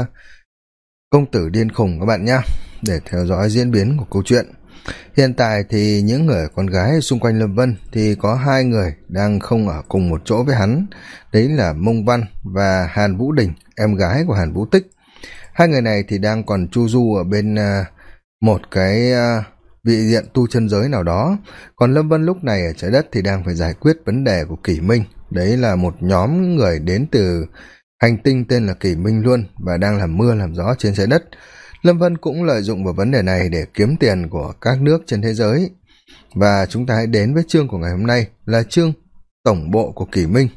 uh, công tử điên khùng các bạn nhé để theo dõi diễn biến của câu chuyện. Hiện tại thì những người con gái xung quanh lâm vân thì có hai người đang không ở cùng một chỗ với hắn. Đấy là mông văn và hàn vũ đình em gái của hàn vũ tích. Hai người này thì đang còn chu du ở bên uh, một cái uh, vị diện tu chân giới nào đó. Còn lâm vân lúc này ở trái đất thì đang phải giải quyết vấn đề của kỷ minh. Đấy là một nhóm người đến từ hành tinh tên là kỷ minh luôn và đang làm mưa làm gió trên trái đất. Lâm vân cũng lợi dụng vào vấn đề này để kiếm tiền của các nước trên thế giới. Và chúng ta hãy đến với chương của ngày hôm nay, là chương tổng bộ của kỷ minh.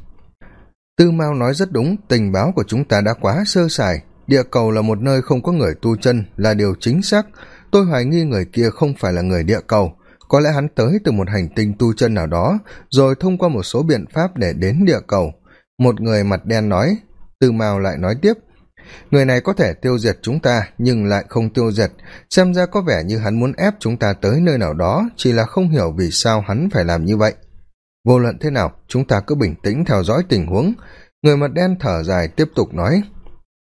Tư mao nói rất đúng, tình báo của chúng ta đã quá sơ sài. Địa cầu là một nơi không có người tu chân là điều chính xác. Tôi hoài nghi người kia không phải là người địa cầu. Có lẽ hắn tới từ một hành tinh tu chân nào đó, rồi thông qua một số biện pháp để đến địa cầu. Một người mặt đen nói tư mao lại nói tiếp, người này có thể tiêu diệt chúng ta, nhưng lại không tiêu diệt. Xem ra có vẻ như hắn muốn ép chúng ta tới nơi nào đó, chỉ là không hiểu vì sao hắn phải làm như vậy. Vô luận thế nào, chúng ta cứ bình tĩnh theo dõi tình huống. Người mặt đen thở dài tiếp tục nói,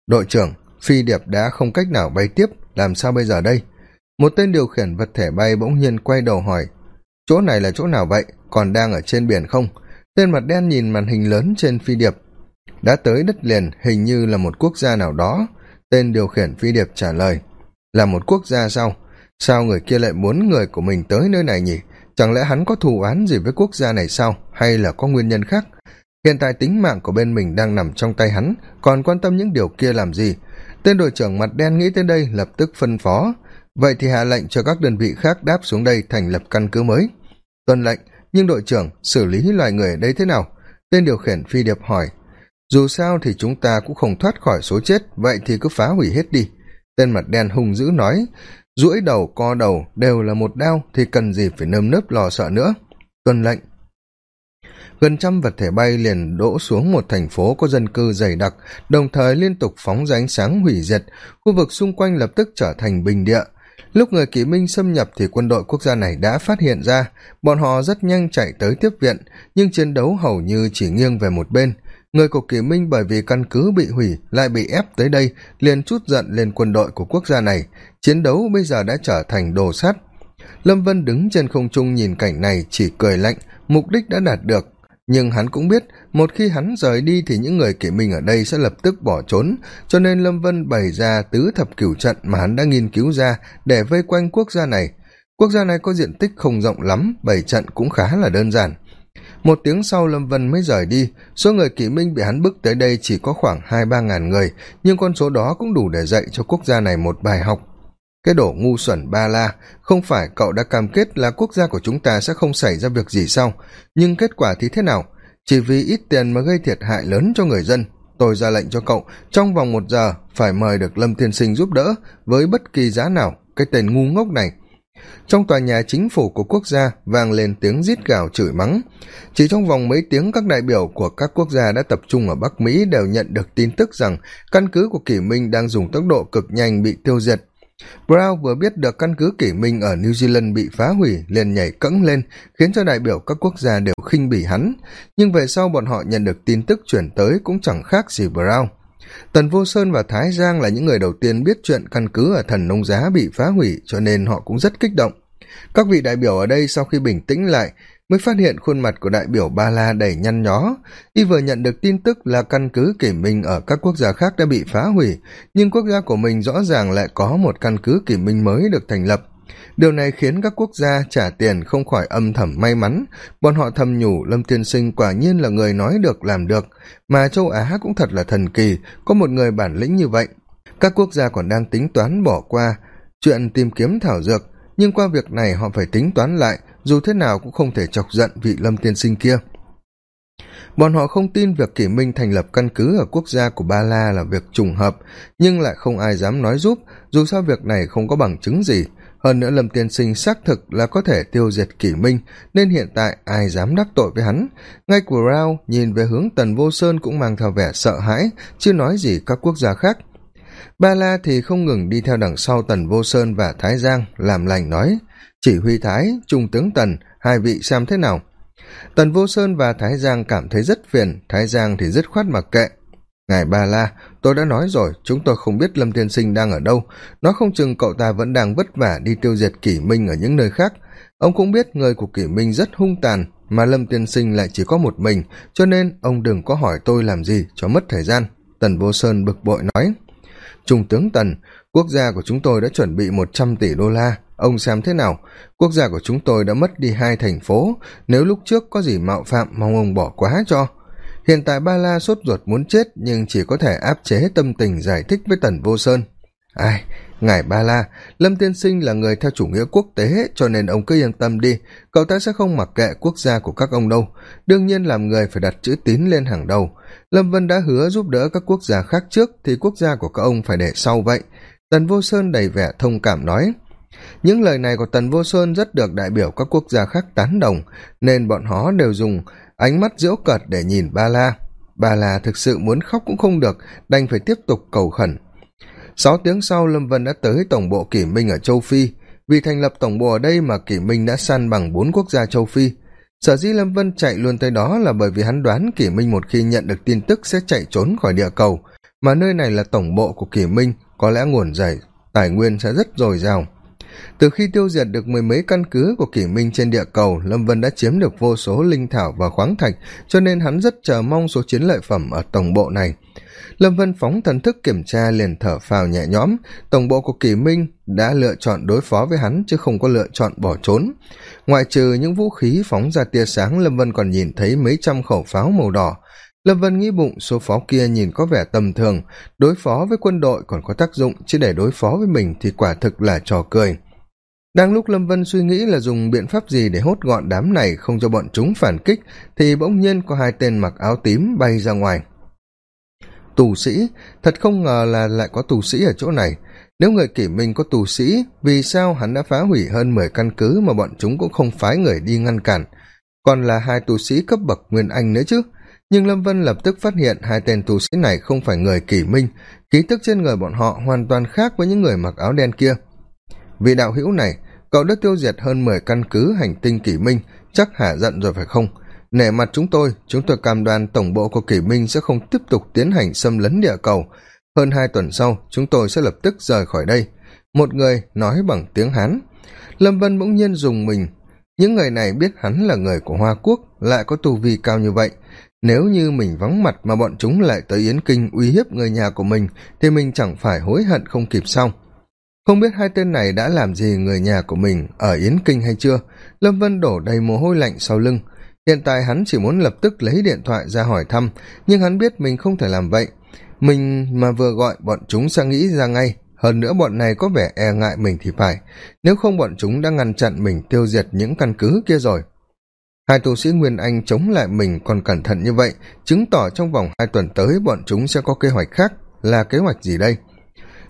đội trưởng, phi điệp đã không cách nào bay tiếp, làm sao bây giờ đây? Một tên điều khiển vật thể bay bỗng nhiên quay đầu hỏi, chỗ này là chỗ nào vậy? Còn đang ở trên biển không? Tên mặt đen nhìn màn hình lớn trên phi điệp đã tới đất liền hình như là một quốc gia nào đó. Tên điều khiển phi điệp trả lời, là một quốc gia sao? Sao người kia lại muốn người của mình tới nơi này nhỉ? Chẳng lẽ hắn có thù oán gì với quốc gia này sao? Hay là có nguyên nhân khác? Hiện tại tính mạng của bên mình đang nằm trong tay hắn, còn quan tâm những điều kia làm gì? Tên đội trưởng mặt đen nghĩ tới đây lập tức phân phó, vậy thì hạ lệnh cho các đơn vị khác đáp xuống đây thành lập căn cứ mới. Tuân lệnh, nhưng đội trưởng xử lý loài người ở đây thế nào? Tên điều khiển phi điệp hỏi dù sao thì chúng ta cũng không thoát khỏi số chết, vậy thì cứ phá hủy hết đi. Tên mặt đen hung dữ nói, duỗi đầu, co đầu đều là một đao, thì cần gì phải nơm nớp lo sợ nữa. Tuân lệnh. Gần trăm vật thể bay liền đỗ xuống một thành phố có dân cư dày đặc, đồng thời liên tục phóng ra ánh sáng hủy diệt. Khu vực xung quanh lập tức trở thành bình địa. Lúc người kỵ minh xâm nhập thì quân đội quốc gia này đã phát hiện ra, bọn họ rất nhanh chạy tới tiếp viện, nhưng chiến đấu hầu như chỉ nghiêng về một bên người của kỷ minh bởi vì căn cứ bị hủy lại bị ép tới đây, liền chút giận lên quân đội của quốc gia này. Chiến đấu bây giờ đã trở thành đồ sắt. Lâm vân đứng trên không trung nhìn cảnh này chỉ cười lạnh, mục đích đã đạt được. Nhưng hắn cũng biết, một khi hắn rời đi thì những người kỷ minh ở đây sẽ lập tức bỏ trốn. Cho nên lâm vân bày ra tứ thập cửu trận mà hắn đã nghiên cứu ra để vây quanh quốc gia này. Quốc gia này có diện tích không rộng lắm, bảy trận cũng khá là đơn giản một tiếng sau lâm vân mới rời đi, số người kỵ minh bị hắn bức tới đây chỉ có khoảng hai ba ngàn người, nhưng con số đó cũng đủ để dạy cho quốc gia này một bài học. Cái đổ ngu xuẩn ba la, không phải cậu đã cam kết là quốc gia của chúng ta sẽ không xảy ra việc gì sau, nhưng kết quả thì thế nào? Chỉ vì ít tiền mà gây thiệt hại lớn cho người dân, tôi ra lệnh cho cậu, trong vòng một giờ phải mời được lâm Thiên sinh giúp đỡ với bất kỳ giá nào. Cái tên ngu ngốc này trong tòa nhà chính phủ của quốc gia, vang lên tiếng rít gào chửi mắng. Chỉ trong vòng mấy tiếng, các đại biểu của các quốc gia đã tập trung ở bắc mỹ đều nhận được tin tức rằng căn cứ của kỷ minh đang dùng tốc độ cực nhanh bị tiêu diệt. Brown vừa biết được căn cứ kỷ minh ở new zealand bị phá hủy, liền nhảy cẫng lên, khiến cho đại biểu các quốc gia đều khinh bỉ hắn. Nhưng về sau bọn họ nhận được tin tức chuyển tới cũng chẳng khác gì brown tần vô sơn và thái giang là những người đầu tiên biết chuyện căn cứ ở thần nông giá bị phá hủy, cho nên họ cũng rất kích động. Các vị đại biểu ở đây sau khi bình tĩnh lại, mới phát hiện khuôn mặt của đại biểu ba la đầy nhăn nhó. Y vừa nhận được tin tức là căn cứ kỷ minh ở các quốc gia khác đã bị phá hủy, nhưng quốc gia của mình rõ ràng lại có một căn cứ kỷ minh mới được thành lập điều này khiến các quốc gia trả tiền không khỏi âm thầm may mắn. Bọn họ thầm nhủ lâm tiên sinh quả nhiên là người nói được, làm được. Mà châu á cũng thật là thần kỳ, có một người bản lĩnh như vậy. Các quốc gia còn đang tính toán bỏ qua chuyện tìm kiếm thảo dược, nhưng qua việc này họ phải tính toán lại, dù thế nào cũng không thể chọc giận vị lâm tiên sinh kia. Bọn họ không tin việc kỷ minh thành lập căn cứ ở quốc gia của ba la là việc trùng hợp, nhưng lại không ai dám nói giúp, dù sao việc này không có bằng chứng gì hơn nữa lâm tiên sinh xác thực là có thể tiêu diệt kỷ minh, nên hiện tại ai dám đắc tội với hắn? Ngay của rao, nhìn về hướng tần vô sơn cũng mang theo vẻ sợ hãi, chưa nói gì các quốc gia khác. Ba la thì không ngừng đi theo đằng sau tần vô sơn và thái giang, làm lành nói, chỉ huy thái, trung tướng tần, hai vị xem thế nào? Tần vô sơn và thái giang cảm thấy rất phiền, thái giang thì dứt khoát mặc kệ ngài ba la, tôi đã nói rồi, chúng tôi không biết lâm tiên sinh đang ở đâu. Nó không chừng cậu ta vẫn đang vất vả đi tiêu diệt kỷ minh ở những nơi khác. Ông cũng biết người của kỷ minh rất hung tàn, mà lâm tiên sinh lại chỉ có một mình, cho nên ông đừng có hỏi tôi làm gì cho mất thời gian, tần vô sơn bực bội nói. Trung tướng tần, quốc gia của chúng tôi đã chuẩn bị một trăm tỷ đô la, ông xem thế nào? Quốc gia của chúng tôi đã mất đi hai thành phố, nếu lúc trước có gì mạo phạm mong ông bỏ quá cho hiện tại ba la sốt ruột muốn chết, nhưng chỉ có thể áp chế tâm tình giải thích với tần vô sơn. Ai, ngài ba la, lâm tiên sinh là người theo chủ nghĩa quốc tế, cho nên ông cứ yên tâm đi. Cậu ta sẽ không mặc kệ quốc gia của các ông đâu. Đương nhiên làm người phải đặt chữ tín lên hàng đầu. Lâm vân đã hứa giúp đỡ các quốc gia khác trước, thì quốc gia của các ông phải để sau vậy. Tần vô sơn đầy vẻ thông cảm nói, những lời này của tần vô sơn rất được đại biểu các quốc gia khác tán đồng, nên bọn họ đều dùng ánh mắt diễu cợt để nhìn ba la. Ba la thực sự muốn khóc cũng không được, đành phải tiếp tục cầu khẩn. Sáu tiếng sau, lâm vân đã tới tổng bộ kỷ minh ở châu phi. Vì thành lập tổng bộ ở đây mà kỷ minh đã săn bằng bốn quốc gia châu phi. Sở dĩ lâm vân chạy luôn tới đó là bởi vì hắn đoán kỷ minh một khi nhận được tin tức sẽ chạy trốn khỏi địa cầu. Mà nơi này là tổng bộ của kỷ minh, có lẽ nguồn dày tài nguyên sẽ rất dồi dào từ khi tiêu diệt được mười mấy căn cứ của kỷ minh trên địa cầu, lâm vân đã chiếm được vô số linh thảo và khoáng thạch, cho nên hắn rất chờ mong số chiến lợi phẩm ở tổng bộ này. Lâm vân phóng thần thức kiểm tra liền thở phào nhẹ nhõm. Tổng bộ của kỷ minh đã lựa chọn đối phó với hắn, chứ không có lựa chọn bỏ trốn. Ngoại trừ những vũ khí phóng ra tia sáng, lâm vân còn nhìn thấy mấy trăm khẩu pháo màu đỏ lâm vân nghĩ bụng số phó kia nhìn có vẻ tầm thường. Đối phó với quân đội còn có tác dụng, chứ để đối phó với mình thì quả thực là trò cười. Đang lúc lâm vân suy nghĩ là dùng biện pháp gì để hốt gọn đám này không cho bọn chúng phản kích, thì bỗng nhiên có hai tên mặc áo tím bay ra ngoài. Tù sĩ, thật không ngờ là lại có tù sĩ ở chỗ này. Nếu người kỷ minh có tù sĩ, vì sao hắn đã phá hủy hơn mười căn cứ mà bọn chúng cũng không phái người đi ngăn cản? Còn là hai tù sĩ cấp bậc nguyên anh nữa chứ? Nhưng lâm vân lập tức phát hiện hai tên tù sĩ này không phải người kỷ minh. Khí tức trên người bọn họ hoàn toàn khác với những người mặc áo đen kia. Vì đạo hữu này, cậu đã tiêu diệt hơn mười căn cứ hành tinh kỷ minh, chắc hả giận rồi phải không? Nể mặt chúng tôi chúng tôi cam đoan tổng bộ của kỷ minh sẽ không tiếp tục tiến hành xâm lấn địa cầu. Hơn hai tuần sau, chúng tôi sẽ lập tức rời khỏi đây. Một người nói bằng tiếng hán. Lâm vân bỗng nhiên dùng mình. Những người này biết hắn là người của hoa quốc, lại có tu vi cao như vậy nếu như mình vắng mặt mà bọn chúng lại tới yến kinh uy hiếp người nhà của mình, thì mình chẳng phải hối hận không kịp xong không biết hai tên này đã làm gì người nhà của mình ở yến kinh hay chưa? Lâm vân đổ đầy mồ hôi lạnh sau lưng. Hiện tại hắn chỉ muốn lập tức lấy điện thoại ra hỏi thăm, nhưng hắn biết mình không thể làm vậy. Mình mà vừa gọi bọn chúng sẽ nghĩ ra ngay. Hơn nữa bọn này có vẻ e ngại mình thì phải. Nếu không bọn chúng đã ngăn chặn mình tiêu diệt những căn cứ kia rồi hai tu sĩ nguyên anh chống lại mình còn cẩn thận như vậy, chứng tỏ trong vòng hai tuần tới bọn chúng sẽ có kế hoạch khác là kế hoạch gì đây?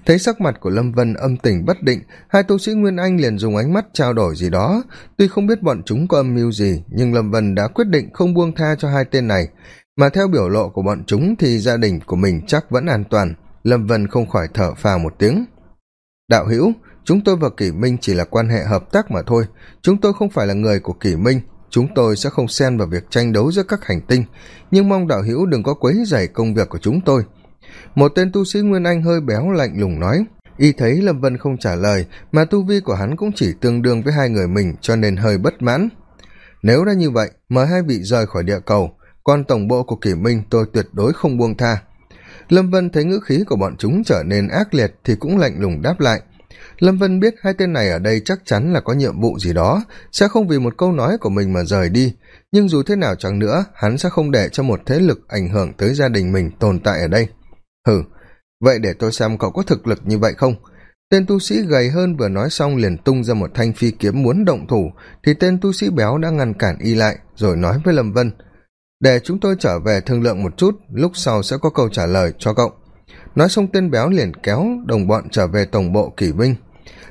Thấy sắc mặt của lâm vân âm tình bất định, hai tu sĩ nguyên anh liền dùng ánh mắt trao đổi gì đó. Tuy không biết bọn chúng có âm mưu gì, nhưng lâm vân đã quyết định không buông tha cho hai tên này. Mà theo biểu lộ của bọn chúng thì gia đình của mình chắc vẫn an toàn. Lâm vân không khỏi thở phào một tiếng. Đạo hữu, chúng tôi và kỷ minh chỉ là quan hệ hợp tác mà thôi. Chúng tôi không phải là người của kỷ minh chúng tôi sẽ không xen vào việc tranh đấu giữa các hành tinh, nhưng mong đạo hữu đừng có quấy dày công việc của chúng tôi. Một tên tu sĩ nguyên anh hơi béo lạnh lùng nói, y thấy lâm vân không trả lời, mà tu vi của hắn cũng chỉ tương đương với hai người mình cho nên hơi bất mãn. Nếu đã như vậy, mời hai vị rời khỏi địa cầu, còn tổng bộ của kỷ minh tôi tuyệt đối không buông tha. Lâm vân thấy ngữ khí của bọn chúng trở nên ác liệt thì cũng lạnh lùng đáp lại lâm vân biết hai tên này ở đây chắc chắn là có nhiệm vụ gì đó, sẽ không vì một câu nói của mình mà rời đi. Nhưng dù thế nào chẳng nữa, hắn sẽ không để cho một thế lực ảnh hưởng tới gia đình mình tồn tại ở đây. Hừ, vậy để tôi xem cậu có thực lực như vậy không? Tên tu sĩ gầy hơn vừa nói xong liền tung ra một thanh phi kiếm muốn động thủ, thì tên tu sĩ béo đã ngăn cản y lại, rồi nói với lâm vân, để chúng tôi trở về thương lượng một chút, lúc sau sẽ có câu trả lời cho cậu nói xong tên béo liền kéo đồng bọn trở về tổng bộ kỷ vinh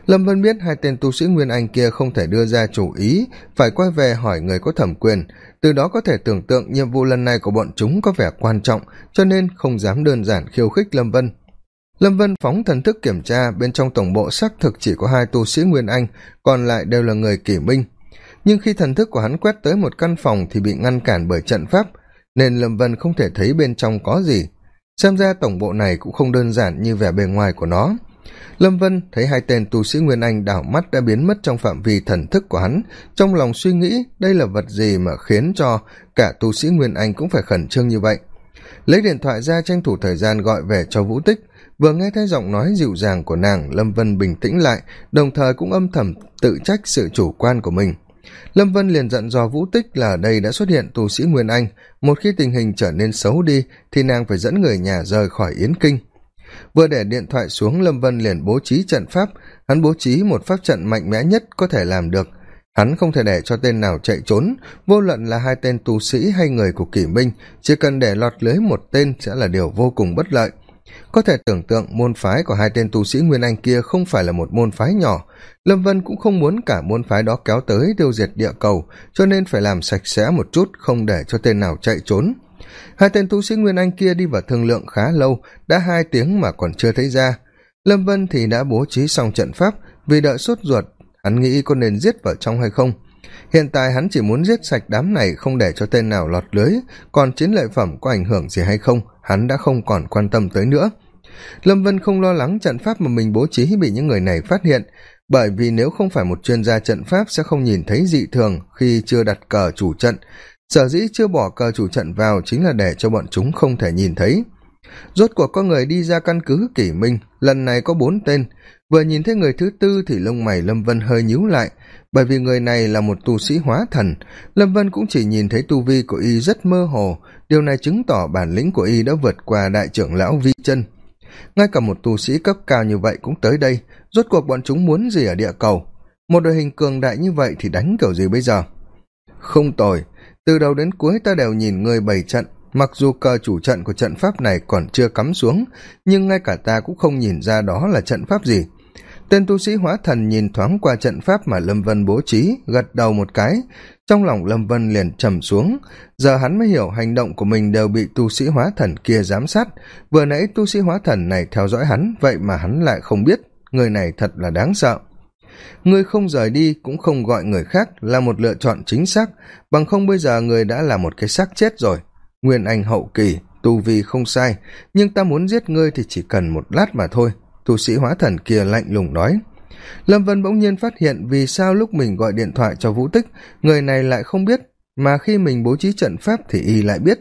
lâm vân biết hai tên tu sĩ nguyên anh kia không thể đưa ra chủ ý, phải quay về hỏi người có thẩm quyền. Từ đó có thể tưởng tượng nhiệm vụ lần này của bọn chúng có vẻ quan trọng, cho nên không dám đơn giản khiêu khích lâm vân. Lâm vân phóng thần thức kiểm tra, bên trong tổng bộ xác thực chỉ có hai tu sĩ nguyên anh, còn lại đều là người kỷ minh nhưng khi thần thức của hắn quét tới một căn phòng thì bị ngăn cản bởi trận pháp, nên lâm vân không thể thấy bên trong có gì xem ra tổng bộ này cũng không đơn giản như vẻ bề ngoài của nó. Lâm vân thấy hai tên tu sĩ nguyên anh đảo mắt đã biến mất trong phạm vi thần thức của hắn. Trong lòng suy nghĩ, đây là vật gì mà khiến cho cả tu sĩ nguyên anh cũng phải khẩn trương như vậy? Lấy điện thoại ra tranh thủ thời gian gọi về cho vũ tích. Vừa nghe thấy giọng nói dịu dàng của nàng, lâm vân bình tĩnh lại, đồng thời cũng âm thầm tự trách sự chủ quan của mình lâm vân liền dặn dò vũ tích là ở đây đã xuất hiện tù sĩ nguyên anh. Một khi tình hình trở nên xấu đi, thì nàng phải dẫn người nhà rời khỏi yến kinh. Vừa để điện thoại xuống, lâm vân liền bố trí trận pháp. Hắn bố trí một pháp trận mạnh mẽ nhất có thể làm được. Hắn không thể để cho tên nào chạy trốn. Vô luận là hai tên tu sĩ hay người của kỷ minh, chỉ cần để lọt lưới một tên sẽ là điều vô cùng bất lợi có thể tưởng tượng môn phái của hai tên tu sĩ nguyên anh kia không phải là một môn phái nhỏ. Lâm vân cũng không muốn cả môn phái đó kéo tới tiêu diệt địa cầu, cho nên phải làm sạch sẽ một chút, không để cho tên nào chạy trốn. Hai tên tu sĩ nguyên anh kia đi vào thương lượng khá lâu, đã hai tiếng mà còn chưa thấy ra. Lâm vân thì đã bố trí xong trận pháp, vì đợi sốt ruột, hắn nghĩ có nên giết vào trong hay không hiện tại hắn chỉ muốn giết sạch đám này không để cho tên nào lọt lưới, còn chiến lợi phẩm có ảnh hưởng gì hay không, hắn đã không còn quan tâm tới nữa. Lâm vân không lo lắng trận pháp mà mình bố trí bị những người này phát hiện, bởi vì nếu không phải một chuyên gia trận pháp sẽ không nhìn thấy dị thường khi chưa đặt cờ chủ trận. Sở dĩ chưa bỏ cờ chủ trận vào chính là để cho bọn chúng không thể nhìn thấy rốt cuộc có người đi ra căn cứ kỷ minh. Lần này có bốn tên. Vừa nhìn thấy người thứ tư thì lông mày lâm vân hơi nhíu lại. Bởi vì người này là một tu sĩ hóa thần. Lâm vân cũng chỉ nhìn thấy tu vi của y rất mơ hồ. Điều này chứng tỏ bản lĩnh của y đã vượt qua đại trưởng lão vi chân. Ngay cả một tu sĩ cấp cao như vậy cũng tới đây. Rốt cuộc bọn chúng muốn gì ở địa cầu? Một đội hình cường đại như vậy thì đánh kiểu gì bây giờ? Không tồi. Từ đầu đến cuối ta đều nhìn người bày trận mặc dù cờ chủ trận của trận pháp này còn chưa cắm xuống, nhưng ngay cả ta cũng không nhìn ra đó là trận pháp gì. Tên tu sĩ hóa thần nhìn thoáng qua trận pháp mà lâm vân bố trí, gật đầu một cái. Trong lòng lâm vân liền trầm xuống. Giờ hắn mới hiểu hành động của mình đều bị tu sĩ hóa thần kia giám sát. Vừa nãy tu sĩ hóa thần này theo dõi hắn, vậy mà hắn lại không biết. Người này thật là đáng sợ. Người không rời đi cũng không gọi người khác là một lựa chọn chính xác. Bằng không bây giờ người đã là một cái xác chết rồi nguyên anh hậu kỳ, tu vi không sai, nhưng ta muốn giết ngươi thì chỉ cần một lát mà thôi, tu sĩ hóa thần kia lạnh lùng nói. Lâm vân bỗng nhiên phát hiện vì sao lúc mình gọi điện thoại cho vũ tích, người này lại không biết, mà khi mình bố trí trận pháp thì y lại biết.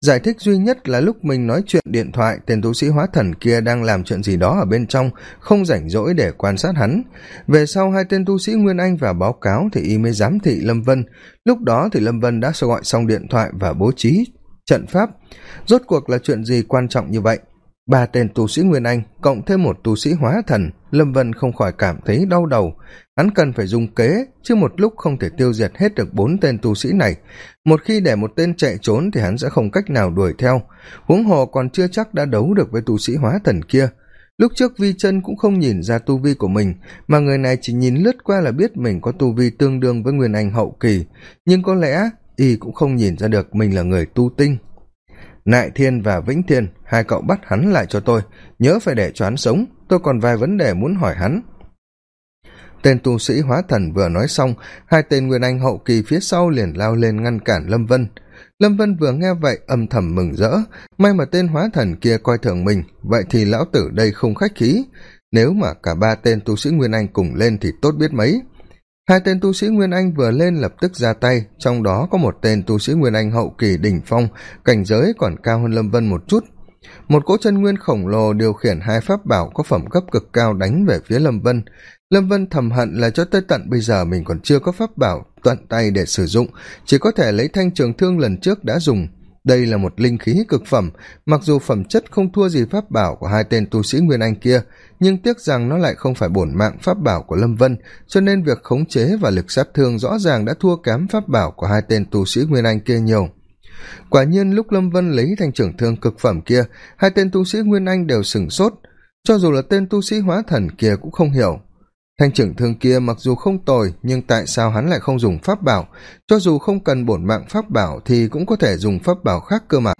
Giải thích duy nhất là lúc mình nói chuyện điện thoại, tên tu sĩ hóa thần kia đang làm chuyện gì đó ở bên trong, không rảnh rỗi để quan sát hắn. Về sau hai tên tu sĩ nguyên anh vào báo cáo thì y mới giám thị lâm vân. Lúc đó thì lâm vân đã gọi xong điện thoại và bố trí trận pháp. Rốt cuộc là chuyện gì quan trọng như vậy? Ba tên tu sĩ nguyên anh cộng thêm một tu sĩ hóa thần, lâm vân không khỏi cảm thấy đau đầu. Hắn cần phải dùng kế, chứ một lúc không thể tiêu diệt hết được bốn tên tu sĩ này. Một khi để một tên chạy trốn thì hắn sẽ không cách nào đuổi theo. Huống hồ còn chưa chắc đã đấu được với tu sĩ hóa thần kia. Lúc trước vi chân cũng không nhìn ra tu vi của mình, mà người này chỉ nhìn lướt qua là biết mình có tu vi tương đương với nguyên anh hậu kỳ. Nhưng có lẽ y cũng không nhìn ra được mình là người tu tinh. Nại thiên và vĩnh thiên, hai cậu bắt hắn lại cho tôi, nhớ phải để cho hắn sống, tôi còn vài vấn đề muốn hỏi hắn. Tên tu sĩ hóa thần vừa nói xong, hai tên nguyên anh hậu kỳ phía sau liền lao lên ngăn cản lâm vân. Lâm vân vừa nghe vậy âm thầm mừng rỡ, may mà tên hóa thần kia coi thường mình, vậy thì lão tử đây không khách khí. Nếu mà cả ba tên tu sĩ nguyên anh cùng lên thì tốt biết mấy hai tên tu sĩ nguyên anh vừa lên lập tức ra tay, trong đó có một tên tu sĩ nguyên anh hậu kỳ đỉnh phong, cảnh giới còn cao hơn lâm vân một chút. Một cỗ chân nguyên khổng lồ điều khiển hai pháp bảo có phẩm cấp cực cao đánh về phía lâm vân. Lâm vân thầm hận là cho tới tận bây giờ mình còn chưa có pháp bảo tận tay để sử dụng, chỉ có thể lấy thanh trường thương lần trước đã dùng đây là một linh khí cực phẩm. Mặc dù phẩm chất không thua gì pháp bảo của hai tên tu sĩ nguyên anh kia, nhưng tiếc rằng nó lại không phải bổn mạng pháp bảo của lâm vân, cho nên việc khống chế và lực sát thương rõ ràng đã thua kém pháp bảo của hai tên tu sĩ nguyên anh kia nhiều. Quả nhiên lúc lâm vân lấy thanh trưởng thương cực phẩm kia, hai tên tu sĩ nguyên anh đều sửng sốt. Cho dù là tên tu sĩ hóa thần kia cũng không hiểu thanh trưởng thương kia mặc dù không tồi, nhưng tại sao hắn lại không dùng pháp bảo? Cho dù không cần bổn mạng pháp bảo thì cũng có thể dùng pháp bảo khác cơ mà.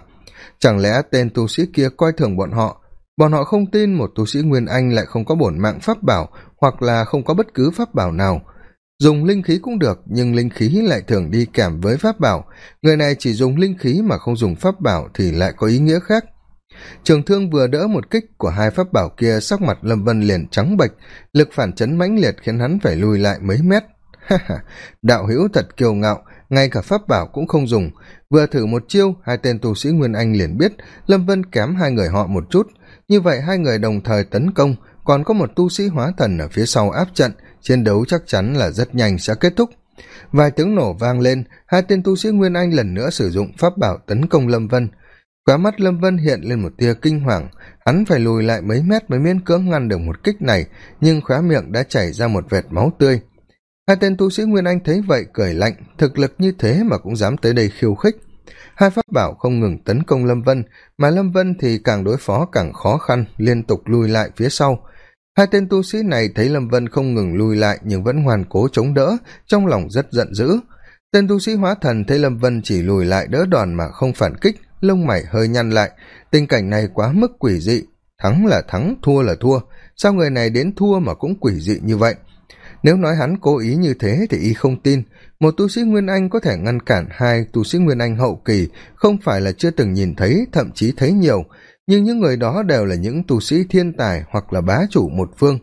Chẳng lẽ tên tu sĩ kia coi thường bọn họ? Bọn họ không tin một tu sĩ nguyên anh lại không có bổn mạng pháp bảo, hoặc là không có bất cứ pháp bảo nào. Dùng linh khí cũng được, nhưng linh khí lại thường đi kèm với pháp bảo. Người này chỉ dùng linh khí mà không dùng pháp bảo thì lại có ý nghĩa khác trường thương vừa đỡ một kích của hai pháp bảo kia, sắc mặt lâm vân liền trắng bệch, lực phản chấn mãnh liệt khiến hắn phải lùi lại mấy mét. Đạo hữu thật kiêu ngạo, ngay cả pháp bảo cũng không dùng. Vừa thử một chiêu, hai tên tu sĩ nguyên anh liền biết lâm vân kém hai người họ một chút. Như vậy hai người đồng thời tấn công, còn có một tu sĩ hóa thần ở phía sau áp trận, chiến đấu chắc chắn là rất nhanh sẽ kết thúc. Vài tiếng nổ vang lên, hai tên tu sĩ nguyên anh lần nữa sử dụng pháp bảo tấn công lâm vân khóa mắt lâm vân hiện lên một tia kinh hoàng. Hắn phải lùi lại mấy mét mới miễn cưỡng ngăn được một kích này, nhưng khóa miệng đã chảy ra một vệt máu tươi. Hai tên tu sĩ nguyên anh thấy vậy cười lạnh, thực lực như thế mà cũng dám tới đây khiêu khích. Hai pháp bảo không ngừng tấn công lâm vân, mà lâm vân thì càng đối phó càng khó khăn, liên tục lùi lại phía sau. Hai tên tu sĩ này thấy lâm vân không ngừng lùi lại nhưng vẫn hoàn cố chống đỡ, trong lòng rất giận dữ. Tên tu sĩ hóa thần thấy lâm vân chỉ lùi lại đỡ đòn mà không phản kích lông mày hơi nhăn lại. Tình cảnh này quá mức quỷ dị. Thắng là thắng, thua là thua. Sao người này đến thua mà cũng quỷ dị như vậy? Nếu nói hắn cố ý như thế thì y không tin. Một tu sĩ nguyên anh có thể ngăn cản hai tu sĩ nguyên anh hậu kỳ, không phải là chưa từng nhìn thấy, thậm chí thấy nhiều. Nhưng những người đó đều là những tu sĩ thiên tài hoặc là bá chủ một phương.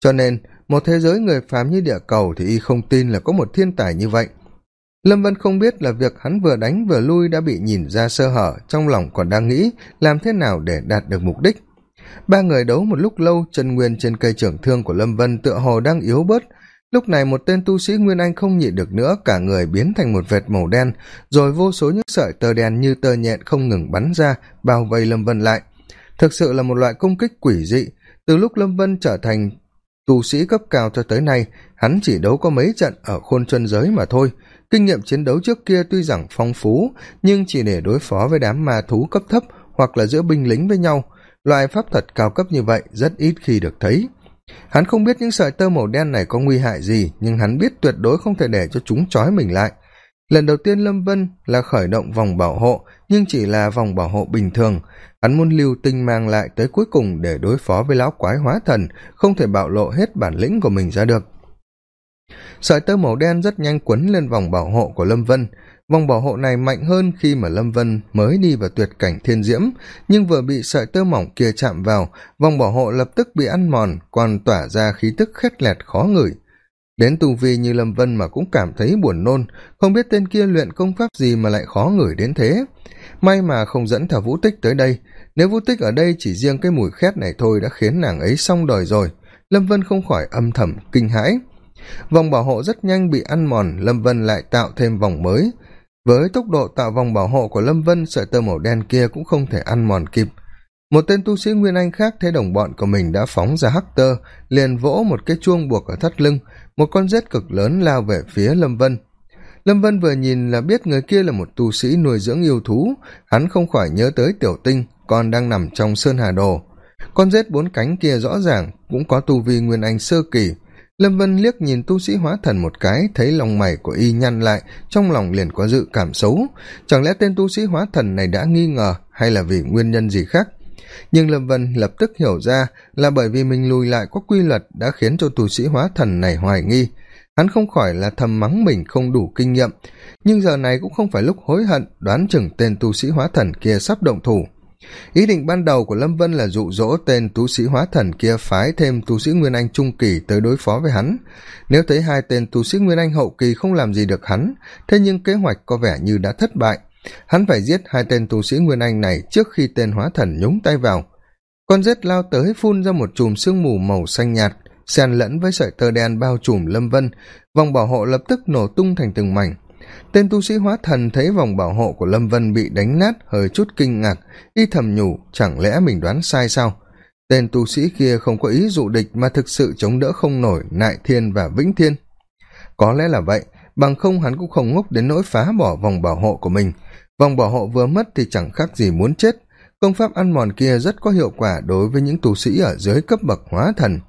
Cho nên, một thế giới người phàm như địa cầu thì y không tin là có một thiên tài như vậy lâm vân không biết là việc hắn vừa đánh vừa lui đã bị nhìn ra sơ hở, trong lòng còn đang nghĩ làm thế nào để đạt được mục đích. Ba người đấu một lúc lâu, chân nguyên trên cây trưởng thương của lâm vân tựa hồ đang yếu bớt. Lúc này một tên tu sĩ nguyên anh không nhịn được nữa, cả người biến thành một vệt màu đen, rồi vô số những sợi tơ đen như tơ nhện không ngừng bắn ra, bao vây lâm vân lại. Thực sự là một loại công kích quỷ dị. Từ lúc lâm vân trở thành tu sĩ cấp cao cho tới nay, hắn chỉ đấu có mấy trận ở khôn chân giới mà thôi kinh nghiệm chiến đấu trước kia tuy rằng phong phú, nhưng chỉ để đối phó với đám ma thú cấp thấp hoặc là giữa binh lính với nhau. Loại pháp thuật cao cấp như vậy rất ít khi được thấy. Hắn không biết những sợi tơ màu đen này có nguy hại gì, nhưng hắn biết tuyệt đối không thể để cho chúng trói mình lại. Lần đầu tiên lâm vân là khởi động vòng bảo hộ, nhưng chỉ là vòng bảo hộ bình thường. Hắn muốn lưu tinh mang lại tới cuối cùng để đối phó với lão quái hóa thần, không thể bạo lộ hết bản lĩnh của mình ra được sợi tơ màu đen rất nhanh quấn lên vòng bảo hộ của lâm vân. Vòng bảo hộ này mạnh hơn khi mà lâm vân mới đi vào tuyệt cảnh thiên diễm, nhưng vừa bị sợi tơ mỏng kia chạm vào, vòng bảo hộ lập tức bị ăn mòn, còn tỏa ra khí tức khét lẹt khó ngửi. Đến tu vi như lâm vân mà cũng cảm thấy buồn nôn, không biết tên kia luyện công pháp gì mà lại khó ngửi đến thế. May mà không dẫn theo vũ tích tới đây, nếu vũ tích ở đây chỉ riêng cái mùi khét này thôi đã khiến nàng ấy xong đời rồi. Lâm vân không khỏi âm thầm kinh hãi vòng bảo hộ rất nhanh bị ăn mòn, lâm vân lại tạo thêm vòng mới. Với tốc độ tạo vòng bảo hộ của lâm vân, sợi tơ màu đen kia cũng không thể ăn mòn kịp. Một tên tu sĩ nguyên anh khác thấy đồng bọn của mình đã phóng ra hắc tơ liền vỗ một cái chuông buộc ở thắt lưng. Một con rết cực lớn lao về phía lâm vân. Lâm vân vừa nhìn là biết người kia là một tu sĩ nuôi dưỡng yêu thú. Hắn không khỏi nhớ tới tiểu tinh, còn đang nằm trong sơn hà đồ. Con rết bốn cánh kia rõ ràng cũng có tu vi nguyên anh sơ kỳ lâm vân liếc nhìn tu sĩ hóa thần một cái, thấy lòng mày của y nhăn lại, trong lòng liền có dự cảm xấu. Chẳng lẽ tên tu sĩ hóa thần này đã nghi ngờ hay là vì nguyên nhân gì khác? Nhưng lâm vân lập tức hiểu ra là bởi vì mình lùi lại có quy luật đã khiến cho tu sĩ hóa thần này hoài nghi. Hắn không khỏi là thầm mắng mình không đủ kinh nghiệm, nhưng giờ này cũng không phải lúc hối hận đoán chừng tên tu sĩ hóa thần kia sắp động thủ ý định ban đầu của lâm vân là dụ dỗ tên tu sĩ hóa thần kia phái thêm tu sĩ nguyên anh trung kỳ tới đối phó với hắn. Nếu thấy hai tên tu sĩ nguyên anh hậu kỳ không làm gì được hắn, thế nhưng kế hoạch có vẻ như đã thất bại. Hắn phải giết hai tên tu sĩ nguyên anh này trước khi tên hóa thần nhúng tay vào. Con rết lao tới phun ra một chùm sương mù màu xanh nhạt, xen lẫn với sợi tơ đen bao trùm lâm vân. Vòng bảo hộ lập tức nổ tung thành từng mảnh tên tu sĩ hóa thần thấy vòng bảo hộ của lâm vân bị đánh nát hơi chút kinh ngạc, y thầm nhủ, chẳng lẽ mình đoán sai sao? Tên tu sĩ kia không có ý dụ địch mà thực sự chống đỡ không nổi nại thiên và vĩnh thiên. Có lẽ là vậy, bằng không hắn cũng không ngốc đến nỗi phá bỏ vòng bảo hộ của mình. Vòng bảo hộ vừa mất thì chẳng khác gì muốn chết. Công pháp ăn mòn kia rất có hiệu quả đối với những tu sĩ ở dưới cấp bậc hóa thần.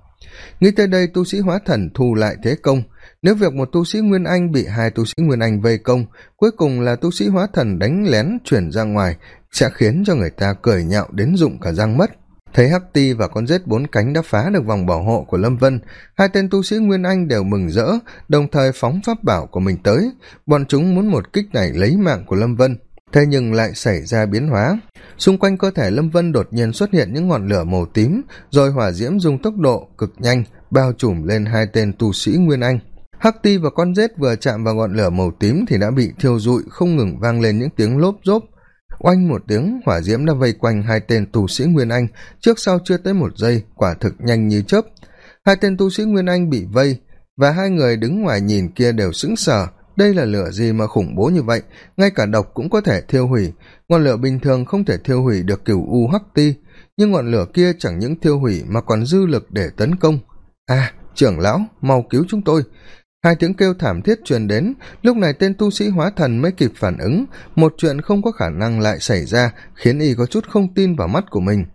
Nghĩ tới đây, tu sĩ hóa thần thu lại thế công nếu việc một tu sĩ nguyên anh bị hai tu sĩ nguyên anh vây công, cuối cùng là tu sĩ hóa thần đánh lén chuyển ra ngoài, sẽ khiến cho người ta cười nhạo đến rụng cả răng mất. Thấy hắc ti và con rết bốn cánh đã phá được vòng bảo hộ của lâm vân, hai tên tu sĩ nguyên anh đều mừng rỡ, đồng thời phóng pháp bảo của mình tới. Bọn chúng muốn một kích này lấy mạng của lâm vân. Thế nhưng lại xảy ra biến hóa. Xung quanh cơ thể lâm vân đột nhiên xuất hiện những ngọn lửa màu tím, rồi hỏa diễm dùng tốc độ cực nhanh bao trùm lên hai tên tu sĩ nguyên anh hắc ti và con rết vừa chạm vào ngọn lửa màu tím thì đã bị thiêu rụi, không ngừng vang lên những tiếng lốp rốp. Oanh một tiếng, hỏa diễm đã vây quanh hai tên tu sĩ nguyên anh. Trước sau chưa tới một giây, quả thực nhanh như chớp. Hai tên tu sĩ nguyên anh bị vây và hai người đứng ngoài nhìn kia đều sững sờ. Đây là lửa gì mà khủng bố như vậy? Ngay cả độc cũng có thể thiêu hủy. Ngọn lửa bình thường không thể thiêu hủy được cửu u hắc ti, nhưng ngọn lửa kia chẳng những thiêu hủy mà còn dư lực để tấn công. À trưởng lão, mau cứu chúng tôi hai tiếng kêu thảm thiết truyền đến, lúc này tên tu sĩ hóa thần mới kịp phản ứng. Một chuyện không có khả năng lại xảy ra, khiến y có chút không tin vào mắt của mình.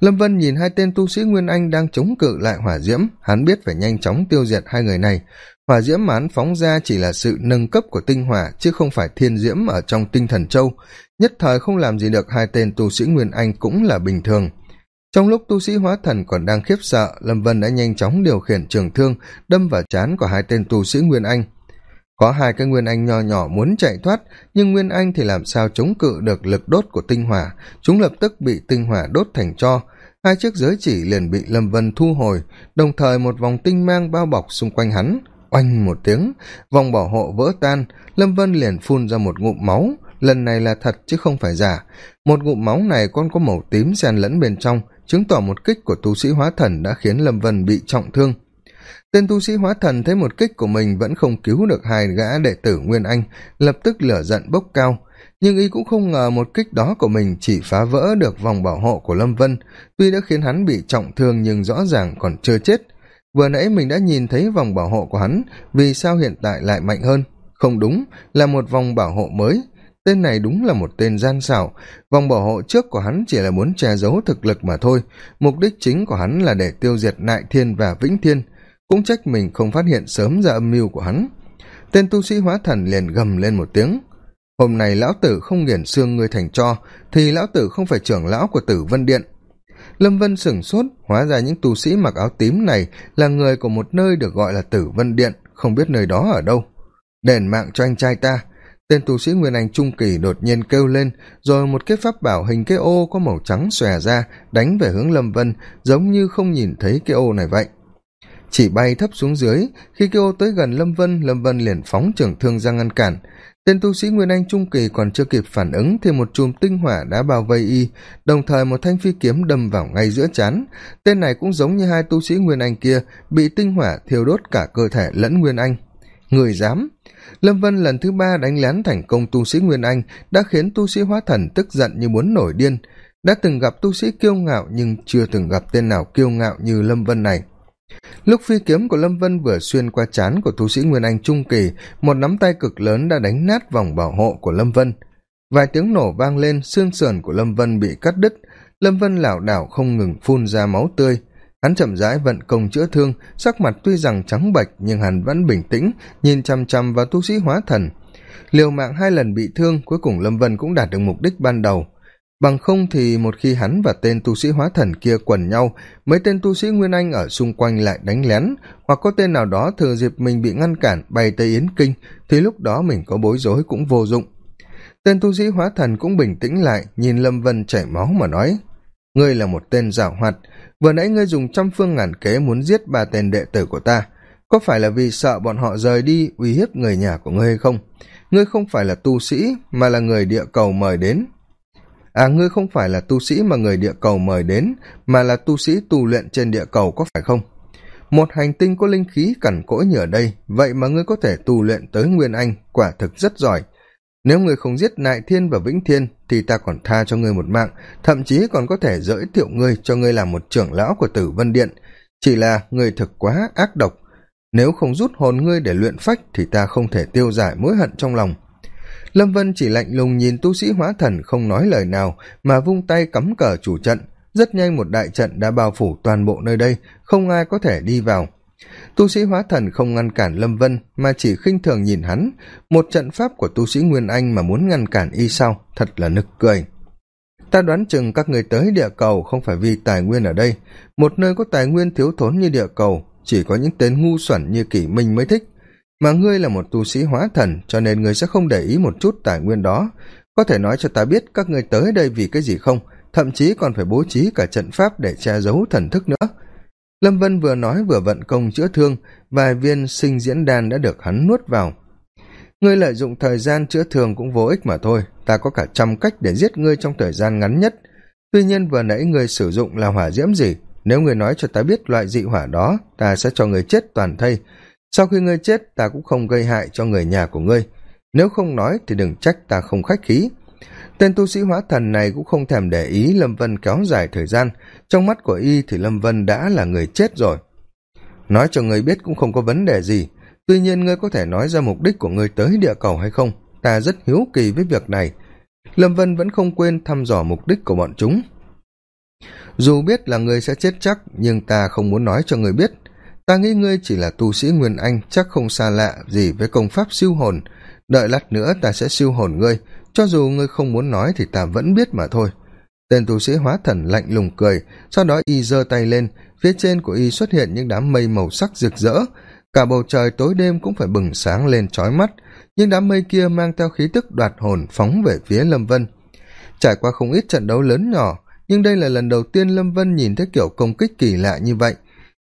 Lâm vân nhìn hai tên tu sĩ nguyên anh đang chống cự lại hỏa diễm. Hắn biết phải nhanh chóng tiêu diệt hai người này. Hỏa diễm mà hắn phóng ra chỉ là sự nâng cấp của tinh hỏa, chứ không phải thiên diễm ở trong tinh thần châu. Nhất thời không làm gì được hai tên tu sĩ nguyên anh cũng là bình thường trong lúc tu sĩ hóa thần còn đang khiếp sợ, lâm vân đã nhanh chóng điều khiển trường thương, đâm vào chán của hai tên tu sĩ nguyên anh. Có hai cái nguyên anh nho nhỏ muốn chạy thoát, nhưng nguyên anh thì làm sao chống cự được lực đốt của tinh hỏa? Chúng lập tức bị tinh hỏa đốt thành cho hai chiếc giới chỉ liền bị lâm vân thu hồi, đồng thời một vòng tinh mang bao bọc xung quanh hắn. Oanh một tiếng, vòng bảo hộ vỡ tan. Lâm vân liền phun ra một ngụm máu. Lần này là thật chứ không phải giả. Một ngụm máu này còn có màu tím xen lẫn bên trong chứng tỏ một kích của tu sĩ hóa thần đã khiến lâm vân bị trọng thương. Tên tu sĩ hóa thần thấy một kích của mình vẫn không cứu được hai gã đệ tử nguyên anh, lập tức lửa giận bốc cao. Nhưng y cũng không ngờ một kích đó của mình chỉ phá vỡ được vòng bảo hộ của lâm vân, tuy đã khiến hắn bị trọng thương nhưng rõ ràng còn chưa chết. Vừa nãy mình đã nhìn thấy vòng bảo hộ của hắn, vì sao hiện tại lại mạnh hơn? Không đúng, là một vòng bảo hộ mới tên này đúng là một tên gian xảo. Vòng bảo hộ trước của hắn chỉ là muốn che giấu thực lực mà thôi. Mục đích chính của hắn là để tiêu diệt nại thiên và vĩnh thiên. Cũng trách mình không phát hiện sớm ra âm mưu của hắn. Tên tu sĩ hóa thần liền gầm lên một tiếng. Hôm nay lão tử không nghiền xương ngươi thành cho, thì lão tử không phải trưởng lão của tử vân điện. Lâm vân sửng sốt, hóa ra những tu sĩ mặc áo tím này là người của một nơi được gọi là tử vân điện, không biết nơi đó ở đâu. Đền mạng cho anh trai ta tên tu sĩ nguyên anh trung kỳ đột nhiên kêu lên, rồi một cái pháp bảo hình cái ô có màu trắng xòe ra, đánh về hướng lâm vân, giống như không nhìn thấy cái ô này vậy. Chỉ bay thấp xuống dưới, khi cái ô tới gần lâm vân lâm vân liền phóng trưởng thương ra ngăn cản. Tên tu sĩ nguyên anh trung kỳ còn chưa kịp phản ứng thì một chùm tinh hỏa đã bao vây y, đồng thời một thanh phi kiếm đâm vào ngay giữa chán. Tên này cũng giống như hai tu sĩ nguyên anh kia, bị tinh hỏa thiêu đốt cả cơ thể lẫn nguyên anh. Người dám lâm vân lần thứ ba đánh lén thành công tu sĩ nguyên anh đã khiến tu sĩ hóa thần tức giận như muốn nổi điên. Đã từng gặp tu sĩ kiêu ngạo nhưng chưa từng gặp tên nào kiêu ngạo như lâm vân này. Lúc phi kiếm của lâm vân vừa xuyên qua c của tu sĩ nguyên anh trung kỳ, một nắm tay cực lớn đã đánh nát vòng bảo hộ của lâm vân vài tiếng nổ vang lên, xương sườn của lâm vân bị cắt đứt. Lâm vân lảo đảo không ngừng phun ra máu tươi hắn chậm rãi vận công chữa thương, sắc mặt tuy rằng trắng bệch nhưng hắn vẫn bình tĩnh, nhìn chằm chằm vào tu sĩ hóa thần. Liều mạng hai lần bị thương, cuối cùng lâm vân cũng đạt được mục đích ban đầu. Bằng không thì một khi hắn và tên tu sĩ hóa thần kia quần nhau, mấy tên tu sĩ nguyên anh ở xung quanh lại đánh lén, hoặc có tên nào đó thừa dịp mình bị ngăn cản bay tới yến kinh, thì lúc đó mình có bối rối cũng vô dụng. Tên tu sĩ hóa thần cũng bình tĩnh lại, nhìn lâm vân chảy máu mà nói ngươi là một tên giảo hoạt. Vừa nãy ngươi dùng trăm phương ngàn kế muốn giết ba tên đệ tử của ta. Có phải là vì sợ bọn họ rời đi, uy hiếp người nhà của ngươi hay không? Ngươi không phải là tu sĩ mà là người địa cầu mời đến. À ngươi không phải là tu sĩ mà người địa cầu mời đến, mà là tu sĩ tu luyện trên địa cầu có phải không? Một hành tinh có linh khí cằn cỗi như ở đây, vậy mà ngươi có thể tu luyện tới nguyên anh, quả thực rất giỏi nếu ngươi không giết nại thiên và vĩnh thiên, thì ta còn tha cho ngươi một mạng, thậm chí còn có thể giới thiệu ngươi cho ngươi làm một trưởng lão của tử vân điện. Chỉ là ngươi thực quá ác độc. Nếu không rút hồn ngươi để luyện phách, thì ta không thể tiêu giải mối hận trong lòng. Lâm vân chỉ lạnh lùng nhìn tu sĩ hóa thần không nói lời nào, mà vung tay cắm cờ chủ trận. Rất nhanh một đại trận đã bao phủ toàn bộ nơi đây, không ai có thể đi vào tu sĩ hóa thần không ngăn cản lâm vân, mà chỉ khinh thường nhìn hắn. Một trận pháp của tu sĩ nguyên anh mà muốn ngăn cản y sau thật là nực cười. Ta đoán chừng các người tới địa cầu không phải vì tài nguyên ở đây. Một nơi có tài nguyên thiếu thốn như địa cầu, chỉ có những tên ngu xuẩn như kỷ minh mới thích. Mà ngươi là một tu sĩ hóa thần, cho nên ngươi sẽ không để ý một chút tài nguyên đó. Có thể nói cho ta biết các ngươi tới đây vì cái gì không? Thậm chí còn phải bố trí cả trận pháp để che giấu thần thức nữa lâm vân vừa nói vừa vận công chữa thương, vài viên sinh diễn đan đã được hắn nuốt vào. Ngươi lợi dụng thời gian chữa thương cũng vô ích mà thôi, ta có cả trăm cách để giết ngươi trong thời gian ngắn nhất. Tuy nhiên vừa nãy ngươi sử dụng là hỏa diễm gì? Nếu ngươi nói cho ta biết loại dị hỏa đó, ta sẽ cho ngươi chết toàn thây. Sau khi ngươi chết, ta cũng không gây hại cho người nhà của ngươi. Nếu không nói thì đừng trách ta không khách khí tên tu sĩ hóa thần này cũng không thèm để ý lâm vân kéo dài thời gian. Trong mắt của y thì lâm vân đã là người chết rồi. Nói cho người biết cũng không có vấn đề gì. Tuy nhiên ngươi có thể nói ra mục đích của ngươi tới địa cầu hay không? Ta rất hiếu kỳ với việc này. Lâm vân vẫn không quên thăm dò mục đích của bọn chúng. Dù biết là ngươi sẽ chết chắc, nhưng ta không muốn nói cho ngươi biết. Ta nghĩ ngươi chỉ là tu sĩ nguyên anh, chắc không xa lạ gì với công pháp siêu hồn. Đợi lát nữa ta sẽ siêu hồn ngươi cho dù ngươi không muốn nói thì ta vẫn biết mà thôi. Tên tu sĩ hóa thần lạnh lùng cười, sau đó y giơ tay lên, phía trên của y xuất hiện những đám mây màu sắc rực rỡ. Cả bầu trời tối đêm cũng phải bừng sáng lên trói mắt. Nhưng đám mây kia mang theo khí tức đoạt hồn phóng về phía lâm vân. Trải qua không ít trận đấu lớn nhỏ, nhưng đây là lần đầu tiên lâm vân nhìn thấy kiểu công kích kỳ lạ như vậy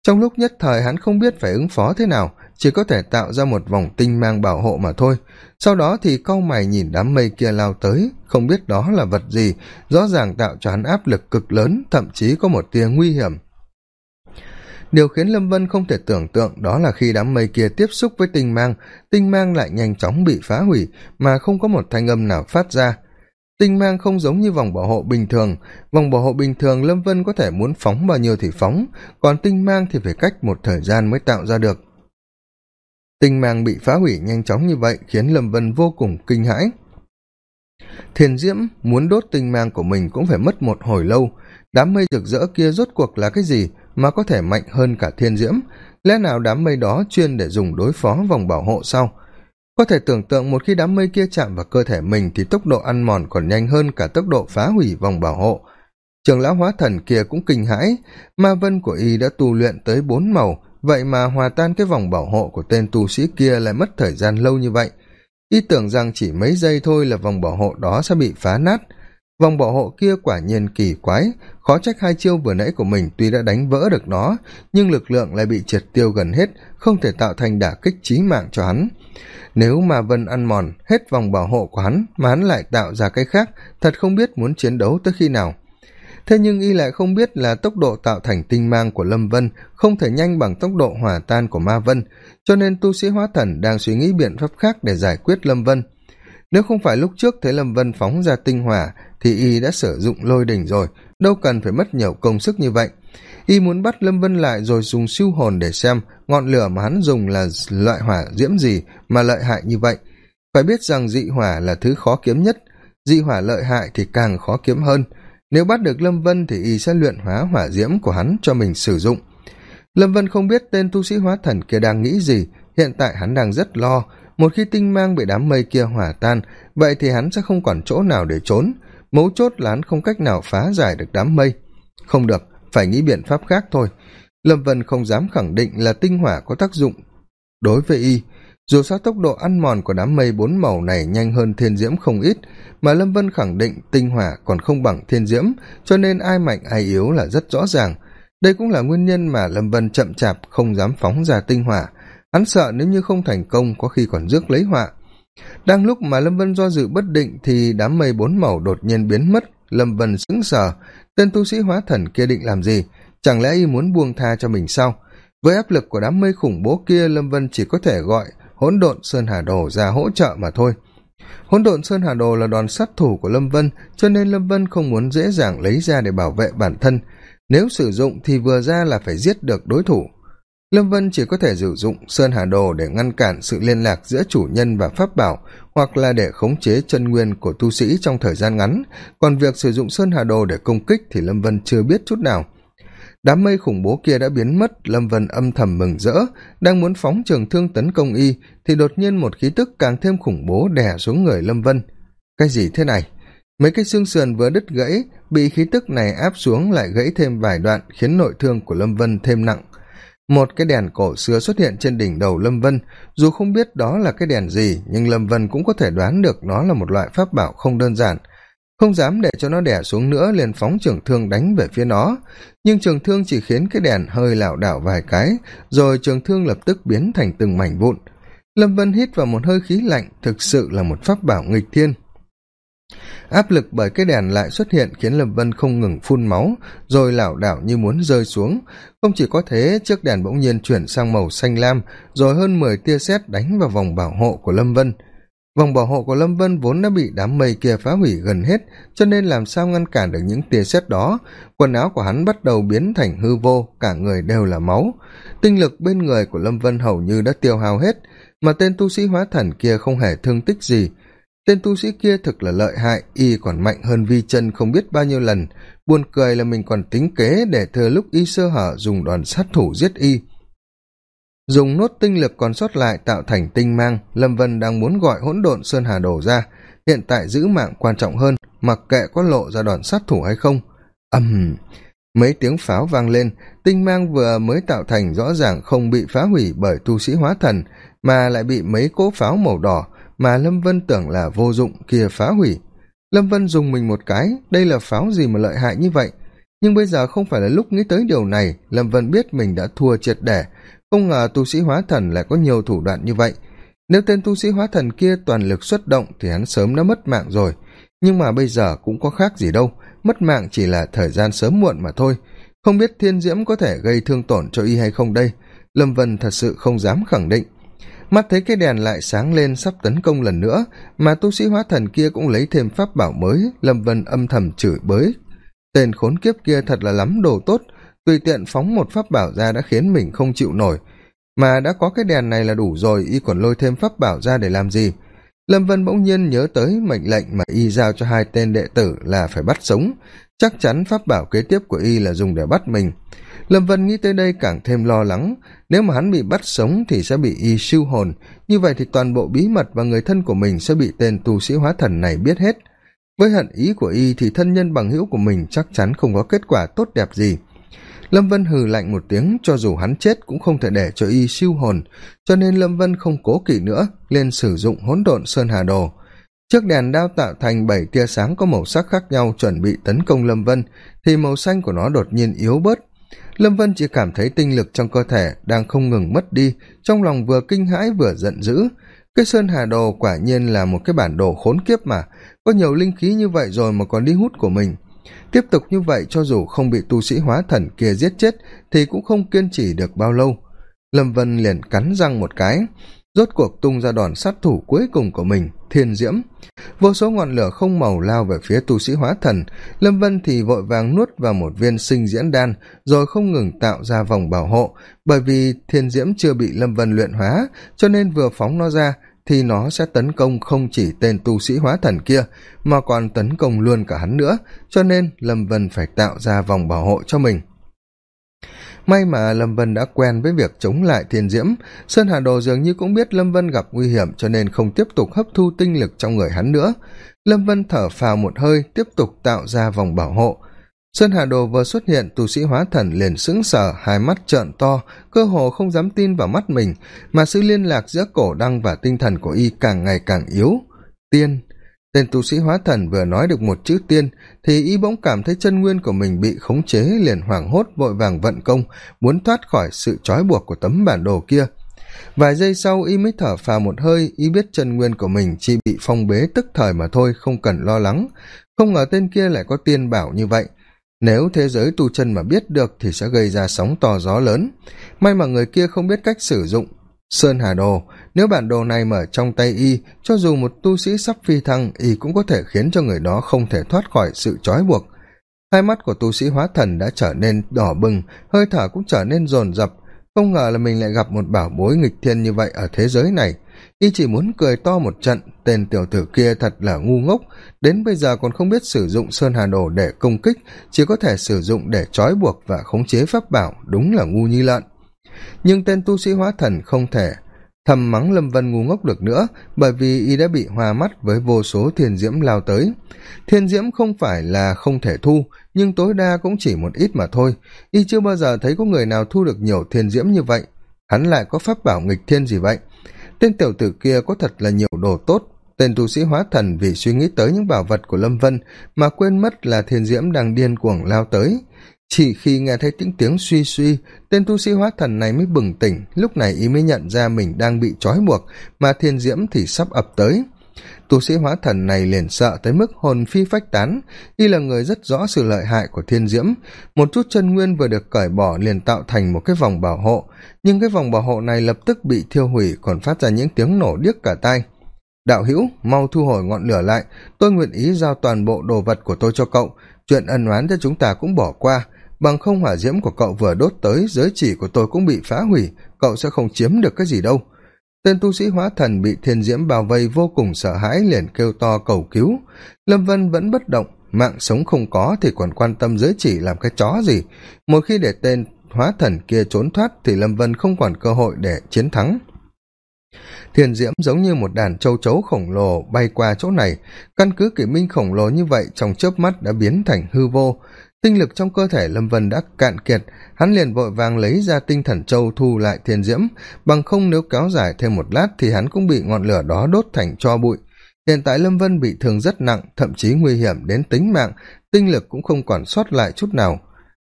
trong lúc nhất thời hắn không biết phải ứng phó thế nào, chỉ có thể tạo ra một vòng tinh mang bảo hộ mà thôi. Sau đó thì cau mày nhìn đám mây kia lao tới, không biết đó là vật gì, rõ ràng tạo cho hắn áp lực cực lớn, thậm chí có một tia nguy hiểm. Điều khiến lâm vân không thể tưởng tượng đó là khi đám mây kia tiếp xúc với tinh mang tinh mang lại nhanh chóng bị phá hủy, mà không có một thanh âm nào phát ra tinh mang không giống như vòng bảo hộ bình thường. Vòng bảo hộ bình thường lâm vân có thể muốn phóng bao nhiêu thì phóng, còn tinh mang thì phải cách một thời gian mới tạo ra được. Tinh mang bị phá hủy nhanh chóng như vậy khiến lâm vân vô cùng kinh hãi. Thiền diễm muốn đốt tinh mang của mình cũng phải mất một hồi lâu. Đám mây rực rỡ kia rốt cuộc là cái gì mà có thể mạnh hơn cả thiên diễm? Lẽ nào đám mây đó chuyên để dùng đối phó vòng bảo hộ sau có thể tưởng tượng một khi đám mây kia chạm vào cơ thể mình thì tốc độ ăn mòn còn nhanh hơn cả tốc độ phá hủy vòng bảo hộ. Trường lão hóa thần kia cũng kinh hãi. Ma vân của y đã tu luyện tới bốn màu, vậy mà hòa tan cái vòng bảo hộ của tên tu sĩ kia lại mất thời gian lâu như vậy. Y tưởng rằng chỉ mấy giây thôi là vòng bảo hộ đó sẽ bị phá nát vòng bảo hộ kia quả nhiên kỳ quái. Khó trách hai chiêu vừa nãy của mình tuy đã đánh vỡ được nó, nhưng lực lượng lại bị triệt tiêu gần hết, không thể tạo thành đả kích trí mạng cho hắn. Nếu mà vân ăn mòn hết vòng bảo hộ của hắn, mà hắn lại tạo ra cái khác, thật không biết muốn chiến đấu tới khi nào. Thế nhưng y lại không biết là tốc độ tạo thành tinh mang của lâm vân không thể nhanh bằng tốc độ hỏa tan của ma vân, cho nên tu sĩ hóa thần đang suy nghĩ biện pháp khác để giải quyết lâm vân. Nếu không phải lúc trước thấy lâm vân phóng ra tinh hỏa thì y đã sử dụng lôi đỉnh rồi. Đâu cần phải mất nhiều công sức như vậy. Y muốn bắt lâm vân lại rồi dùng siêu hồn để xem ngọn lửa mà hắn dùng là loại hỏa diễm gì mà lợi hại như vậy. Phải biết rằng dị hỏa là thứ khó kiếm nhất. Dị hỏa lợi hại thì càng khó kiếm hơn. Nếu bắt được lâm vân thì y sẽ luyện hóa hỏa diễm của hắn cho mình sử dụng. Lâm vân không biết tên tu sĩ hóa thần kia đang nghĩ gì. Hiện tại hắn đang rất lo. Một khi tinh mang bị đám mây kia hỏa tan, vậy thì hắn sẽ không còn chỗ nào để trốn mấu chốt là hắn không cách nào phá giải được đám mây. Không được, phải nghĩ biện pháp khác thôi. Lâm vân không dám khẳng định là tinh hỏa có tác dụng. Đối với y, dù sao tốc độ ăn mòn của đám mây bốn màu này nhanh hơn thiên diễm không ít, mà lâm vân khẳng định tinh hỏa còn không bằng thiên diễm, cho nên ai mạnh ai yếu là rất rõ ràng. Đây cũng là nguyên nhân mà lâm vân chậm chạp không dám phóng ra tinh hỏa. Hắn sợ nếu như không thành công có khi còn rước lấy họa đang lúc mà lâm vân do dự bất định thì đám mây bốn màu đột nhiên biến mất. Lâm vân sững sờ. Tên tu sĩ hóa thần kia định làm gì? Chẳng lẽ y muốn buông tha cho mình sao? Với áp lực của đám mây khủng bố kia, lâm vân chỉ có thể gọi hỗn độn sơn hà đồ ra hỗ trợ mà thôi. Hỗn độn sơn hà đồ là đòn sát thủ của lâm vân, cho nên lâm vân không muốn dễ dàng lấy ra để bảo vệ bản thân. Nếu sử dụng thì vừa ra là phải giết được đối thủ lâm vân chỉ có thể sử dụng sơn hà đồ để ngăn cản sự liên lạc giữa chủ nhân và pháp bảo, hoặc là để khống chế chân nguyên của tu sĩ trong thời gian ngắn. Còn việc sử dụng sơn hà đồ để công kích thì lâm vân chưa biết chút nào. Đám mây khủng bố kia đã biến mất, lâm vân âm thầm mừng rỡ, đang muốn phóng trường thương tấn công y, thì đột nhiên một khí tức càng thêm khủng bố đè xuống người lâm vân. Cái gì thế này? Mấy cái xương sườn vừa đứt gãy, bị khí tức này áp xuống lại gãy thêm vài đoạn, khiến nội thương của lâm vân thêm nặng một cái đèn cổ xưa xuất hiện trên đỉnh đầu lâm vân. Dù không biết đó là cái đèn gì, nhưng lâm vân cũng có thể đoán được nó là một loại pháp bảo không đơn giản. Không dám để cho nó đẻ xuống nữa, liền phóng trường thương đánh về phía nó. Nhưng trường thương chỉ khiến cái đèn hơi lảo đảo vài cái, rồi trường thương lập tức biến thành từng mảnh vụn. Lâm vân hít vào một hơi khí lạnh, thực sự là một pháp bảo nghịch thiên áp lực bởi cái đèn lại xuất hiện khiến lâm vân không ngừng phun máu, rồi lảo đảo như muốn rơi xuống. Không chỉ có thế, chiếc đèn bỗng nhiên chuyển sang màu xanh lam, rồi hơn mười tia sét đánh vào vòng bảo hộ của lâm vân. Vòng bảo hộ của lâm vân vốn đã bị đám mây kia phá hủy gần hết, cho nên làm sao ngăn cản được những tia sét đó? Quần áo của hắn bắt đầu biến thành hư vô, cả người đều là máu. Tinh lực bên người của lâm vân hầu như đã tiêu hao hết, mà tên tu sĩ hóa thần kia không hề thương tích gì tên tu sĩ kia thực là lợi hại, y còn mạnh hơn vi chân không biết bao nhiêu lần. Buồn cười là mình còn tính kế để thừa lúc y sơ hở dùng đoàn sát thủ giết y. Dùng nốt tinh lực còn sót lại tạo thành tinh mang, lâm vân đang muốn gọi hỗn độn sơn hà đổ ra. Hiện tại giữ mạng quan trọng hơn, mặc kệ có lộ ra đoàn sát thủ hay không. Ầm. Mấy tiếng pháo vang lên, tinh mang vừa mới tạo thành rõ ràng không bị phá hủy bởi tu sĩ hóa thần, mà lại bị mấy cỗ pháo màu đỏ mà lâm vân tưởng là vô dụng kia phá hủy. Lâm vân dùng mình một cái, đây là pháo gì mà lợi hại như vậy? Nhưng bây giờ không phải là lúc nghĩ tới điều này, lâm vân biết mình đã thua triệt để. Không ngờ tu sĩ hóa thần lại có nhiều thủ đoạn như vậy. Nếu tên tu sĩ hóa thần kia toàn lực xuất động thì hắn sớm đã mất mạng rồi. Nhưng mà bây giờ cũng có khác gì đâu, mất mạng chỉ là thời gian sớm muộn mà thôi. Không biết thiên diễm có thể gây thương tổn cho y hay không đây? Lâm vân thật sự không dám khẳng định mắt thấy cái đèn lại sáng lên sắp tấn công lần nữa, mà tu sĩ hóa thần kia cũng lấy thêm pháp bảo mới, lâm vân âm thầm chửi bới. Tên khốn kiếp kia thật là lắm đồ tốt, tùy tiện phóng một pháp bảo ra đã khiến mình không chịu nổi. Mà đã có cái đèn này là đủ rồi, y còn lôi thêm pháp bảo ra để làm gì? Lâm vân bỗng nhiên nhớ tới mệnh lệnh mà y giao cho hai tên đệ tử là phải bắt sống chắc chắn pháp bảo kế tiếp của y là dùng để bắt mình. Lâm vân nghĩ tới đây càng thêm lo lắng. Nếu mà hắn bị bắt sống thì sẽ bị y siêu hồn. Như vậy thì toàn bộ bí mật và người thân của mình sẽ bị tên tu sĩ hóa thần này biết hết. Với hận ý của y thì thân nhân bằng hữu của mình chắc chắn không có kết quả tốt đẹp gì. Lâm vân hừ lạnh một tiếng, cho dù hắn chết cũng không thể để cho y siêu hồn. Cho nên lâm vân không cố kỵ nữa, lên sử dụng hỗn độn sơn hà đồ chiếc đèn đao tạo thành bảy tia sáng có màu sắc khác nhau chuẩn bị tấn công lâm vân, thì màu xanh của nó đột nhiên yếu bớt. Lâm vân chỉ cảm thấy tinh lực trong cơ thể đang không ngừng mất đi, trong lòng vừa kinh hãi vừa giận dữ. Cái sơn hà đồ quả nhiên là một cái bản đồ khốn kiếp mà, có nhiều linh khí như vậy rồi mà còn đi hút của mình. Tiếp tục như vậy cho dù không bị tu sĩ hóa thần kia giết chết thì cũng không kiên trì được bao lâu. Lâm vân liền cắn răng một cái rốt cuộc tung ra đòn sát thủ cuối cùng của mình, thiên diễm. Vô số ngọn lửa không màu lao về phía tu sĩ hóa thần. Lâm vân thì vội vàng nuốt vào một viên sinh diễn đan, rồi không ngừng tạo ra vòng bảo hộ. Bởi vì thiên diễm chưa bị lâm vân luyện hóa, cho nên vừa phóng nó ra, thì nó sẽ tấn công không chỉ tên tu sĩ hóa thần kia, mà còn tấn công luôn cả hắn nữa. Cho nên lâm vân phải tạo ra vòng bảo hộ cho mình may mà lâm vân đã quen với việc chống lại thiên diễm, sơn hà đồ dường như cũng biết lâm vân gặp nguy hiểm cho nên không tiếp tục hấp thu tinh lực trong người hắn nữa. Lâm vân thở phào một hơi, tiếp tục tạo ra vòng bảo hộ. Sơn hà đồ vừa xuất hiện, tu sĩ hóa thần liền sững sờ, hai mắt trợn to, cơ hồ không dám tin vào mắt mình, mà sự liên lạc giữa cổ đăng và tinh thần của y càng ngày càng yếu. Tiên tên tu sĩ hóa thần vừa nói được một chữ tiên, thì y bỗng cảm thấy chân nguyên của mình bị khống chế, liền hoảng hốt, vội vàng vận công, muốn thoát khỏi sự trói buộc của tấm bản đồ kia. Vài giây sau, y mới thở phào một hơi, y biết chân nguyên của mình chỉ bị phong bế tức thời mà thôi, không cần lo lắng. Không ngờ tên kia lại có tiên bảo như vậy. Nếu thế giới tu chân mà biết được thì sẽ gây ra sóng to gió lớn. May mà người kia không biết cách sử dụng. Sơn hà đồ nếu bản đồ này mở trong tay y, cho dù một tu sĩ sắp phi thăng, y cũng có thể khiến cho người đó không thể thoát khỏi sự trói buộc. Hai mắt của tu sĩ hóa thần đã trở nên đỏ bừng, hơi thở cũng trở nên rồn rập không ngờ là mình lại gặp một bảo bối nghịch thiên như vậy ở thế giới này. Y chỉ muốn cười to một trận, tên tiểu tử kia thật là ngu ngốc. Đến bây giờ còn không biết sử dụng sơn hà đồ để công kích, chỉ có thể sử dụng để trói buộc và khống chế pháp bảo, đúng là ngu như lợn. Nhưng tên tu sĩ hóa thần không thể thầm mắng lâm vân ngu ngốc được nữa, bởi vì y đã bị hoa mắt với vô số thiên diễm lao tới. Thiên diễm không phải là không thể thu, nhưng tối đa cũng chỉ một ít mà thôi. Y chưa bao giờ thấy có người nào thu được nhiều thiên diễm như vậy. Hắn lại có pháp bảo nghịch thiên gì vậy? Tên tiểu tử kia có thật là nhiều đồ tốt. Tên tu sĩ hóa thần vì suy nghĩ tới những bảo vật của lâm vân mà quên mất là thiên diễm đang điên cuồng lao tới chỉ khi nghe thấy tiếng tiếng suy suy, tên tu sĩ hóa thần này mới bừng tỉnh. Lúc này y mới nhận ra mình đang bị trói buộc, mà thiên diễm thì sắp ập tới. Tu sĩ hóa thần này liền sợ tới mức hồn phi phách tán. Y là người rất rõ sự lợi hại của thiên diễm. Một chút chân nguyên vừa được cởi bỏ liền tạo thành một cái vòng bảo hộ. Nhưng cái vòng bảo hộ này lập tức bị thiêu hủy, còn phát ra những tiếng nổ điếc cả tai. Đạo hữu, mau thu hồi ngọn lửa lại. Tôi nguyện ý giao toàn bộ đồ vật của tôi cho cậu. Chuyện ân oán cho chúng ta cũng bỏ qua bằng không hỏa diễm của cậu vừa đốt tới, giới chỉ của tôi cũng bị phá hủy, cậu sẽ không chiếm được cái gì đâu. Tên tu sĩ hóa thần bị thiên diễm bao vây vô cùng sợ hãi liền kêu to cầu cứu. Lâm vân vẫn bất động, mạng sống không có thì còn quan tâm giới chỉ làm cái chó gì. Một khi để tên hóa thần kia trốn thoát thì lâm vân không còn cơ hội để chiến thắng. Thiên diễm giống như một đàn châu chấu khổng lồ bay qua chỗ này. Căn cứ kỷ minh khổng lồ như vậy, trong chớp mắt đã biến thành hư vô tinh lực trong cơ thể lâm vân đã cạn kiệt, hắn liền vội vàng lấy ra tinh thần châu thu lại thiên diễm, bằng không nếu kéo dài thêm một lát thì hắn cũng bị ngọn lửa đó đốt thành cho bụi. Hiện tại lâm vân bị thương rất nặng, thậm chí nguy hiểm đến tính mạng, tinh lực cũng không còn sót lại chút nào.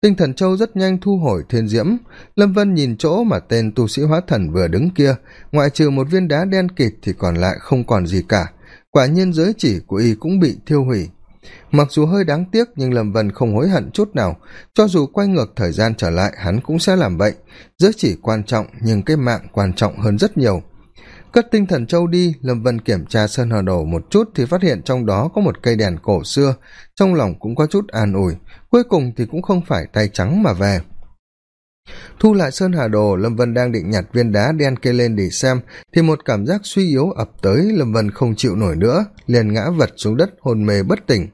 Tinh thần châu rất nhanh thu hồi thiên diễm. Lâm vân nhìn chỗ mà tên tu sĩ hóa thần vừa đứng kia, ngoại trừ một viên đá đen kịt thì còn lại không còn gì cả. Quả nhiên giới chỉ của y cũng bị thiêu hủy mặc dù hơi đáng tiếc, nhưng lâm vân không hối hận chút nào. Cho dù quay ngược thời gian trở lại, hắn cũng sẽ làm vậy. Giới chỉ quan trọng, nhưng cái mạng quan trọng hơn rất nhiều. Cất tinh thần châu đi, lâm vân kiểm tra sơn hờ đồ một chút thì phát hiện trong đó có một cây đèn cổ xưa. Trong lòng cũng có chút an ủi, cuối cùng thì cũng không phải tay trắng mà về. Thu lại sơn hà đồ lâm vân đang định nhặt viên đá đen kê lên để xem, thì một cảm giác suy yếu ập tới, lâm vân không chịu nổi nữa, liền ngã vật xuống đất, hôn mê bất tỉnh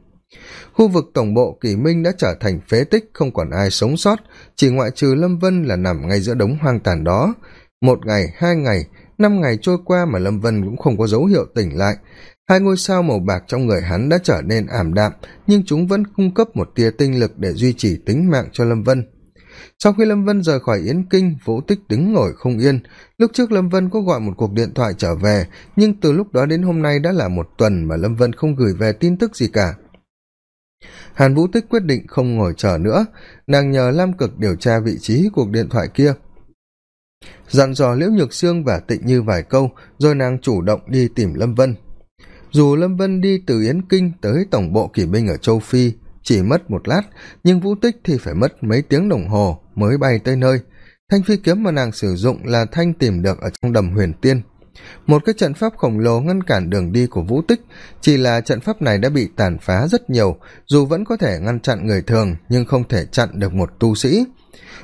khu vực tổng bộ kỷ minh đã trở thành phế tích, không còn ai sống sót, chỉ ngoại trừ lâm vân là nằm ngay giữa đống hoang tàn đó. Một ngày, hai ngày, năm ngày trôi qua mà lâm vân cũng không có dấu hiệu tỉnh lại. Hai ngôi sao màu bạc trong người hắn đã trở nên ảm đạm, nhưng chúng vẫn cung cấp một tia tinh lực để duy trì tính mạng cho lâm vân. Sau khi lâm vân rời khỏi yến kinh, vũ tích đứng ngồi không yên. Lúc trước lâm vân có gọi một cuộc điện thoại trở về, nhưng từ lúc đó đến hôm nay đã là một tuần mà lâm vân không gửi về tin tức gì cả hàn vũ tích quyết định không ngồi chờ nữa. Nàng nhờ lam cực điều tra vị trí cuộc điện thoại kia. Dặn dò liễu nhược sương và tịnh như vài câu, rồi nàng chủ động đi tìm lâm vân. Dù lâm vân đi từ yến kinh tới tổng bộ kỷ binh ở châu phi, chỉ mất một lát, nhưng vũ tích thì phải mất mấy tiếng đồng hồ mới bay tới nơi. Thanh phi kiếm mà nàng sử dụng là thanh tìm được ở trong đầm huyền tiên một cái trận pháp khổng lồ ngăn cản đường đi của vũ tích, chỉ là trận pháp này đã bị tàn phá rất nhiều, dù vẫn có thể ngăn chặn người thường, nhưng không thể chặn được một tu sĩ.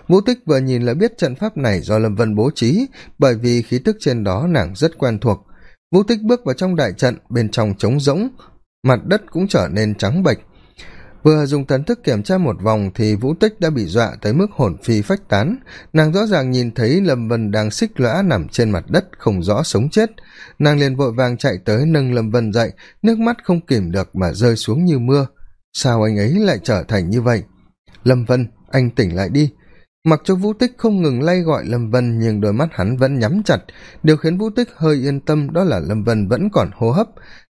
Vũ tích vừa nhìn là biết trận pháp này do lâm vân bố trí, bởi vì khí tức trên đó nàng rất quen thuộc. Vũ tích bước vào trong đại trận, bên trong trống rỗng, mặt đất cũng trở nên trắng bệch vừa dùng thần thức kiểm tra một vòng thì vũ tích đã bị dọa tới mức hồn phi phách tán. Nàng rõ ràng nhìn thấy lâm vân đang xích lõa nằm trên mặt đất không rõ sống chết. Nàng liền vội vàng chạy tới nâng lâm vân dậy, nước mắt không kìm được mà rơi xuống như mưa. Sao anh ấy lại trở thành như vậy? Lâm vân, anh tỉnh lại đi. Mặc cho vũ tích không ngừng lay gọi lâm vân, nhưng đôi mắt hắn vẫn nhắm chặt. Điều khiến vũ tích hơi yên tâm đó là lâm vân vẫn còn hô hấp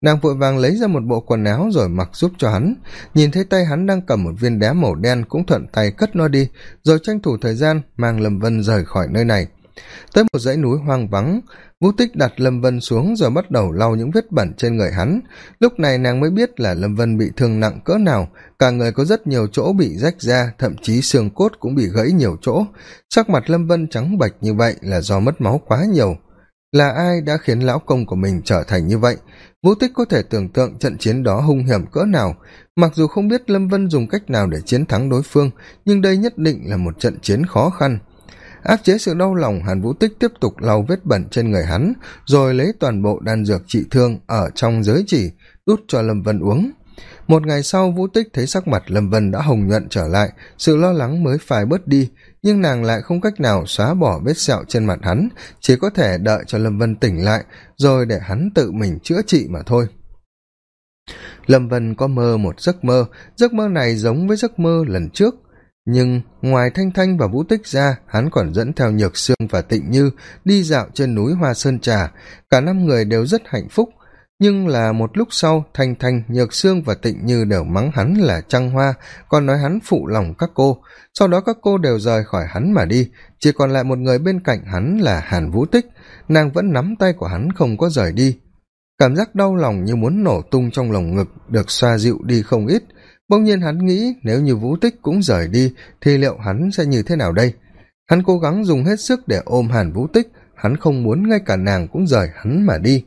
nàng vội vàng lấy ra một bộ quần áo rồi mặc giúp cho hắn. Nhìn thấy tay hắn đang cầm một viên đá màu đen cũng thuận tay cất nó đi, rồi tranh thủ thời gian mang lâm vân rời khỏi nơi này. Tới một dãy núi hoang vắng, vũ tích đặt lâm vân xuống rồi bắt đầu lau những vết bẩn trên người hắn. Lúc này nàng mới biết là lâm vân bị thương nặng cỡ nào, cả người có rất nhiều chỗ bị rách ra, thậm chí xương cốt cũng bị gãy nhiều chỗ. Sắc mặt lâm vân trắng bệch như vậy là do mất máu quá nhiều là ai đã khiến lão công của mình trở thành như vậy? Vũ tích có thể tưởng tượng trận chiến đó hung hiểm cỡ nào. Mặc dù không biết lâm vân dùng cách nào để chiến thắng đối phương, nhưng đây nhất định là một trận chiến khó khăn. Áp chế sự đau lòng, hàn vũ tích tiếp tục lau vết bẩn trên người hắn, rồi lấy toàn bộ đan dược trị thương ở trong giới chỉ, đút cho lâm vân uống. Một ngày sau, vũ tích thấy sắc mặt lâm vân đã hồng nhuận trở lại, sự lo lắng mới phai bớt đi nhưng nàng lại không cách nào xóa bỏ vết sẹo trên mặt hắn, chỉ có thể đợi cho lâm vân tỉnh lại, rồi để hắn tự mình chữa trị mà thôi. Lâm vân có mơ một giấc mơ giấc mơ này giống với giấc mơ lần trước. Nhưng ngoài thanh thanh và vũ tích ra, hắn còn dẫn theo nhược sương và tịnh như đi dạo trên núi hoa sơn trà. Cả năm người đều rất hạnh phúc nhưng là một lúc sau, thanh thanh, nhược sương và tịnh như đều mắng hắn là trăng hoa, còn nói hắn phụ lòng các cô. Sau đó các cô đều rời khỏi hắn mà đi, chỉ còn lại một người bên cạnh hắn là hàn vũ tích. Nàng vẫn nắm tay của hắn không có rời đi. Cảm giác đau lòng như muốn nổ tung trong lồng ngực được xoa dịu đi không ít. Bỗng nhiên hắn nghĩ nếu như vũ tích cũng rời đi, thì liệu hắn sẽ như thế nào đây? Hắn cố gắng dùng hết sức để ôm hàn vũ tích. Hắn không muốn ngay cả nàng cũng rời hắn mà đi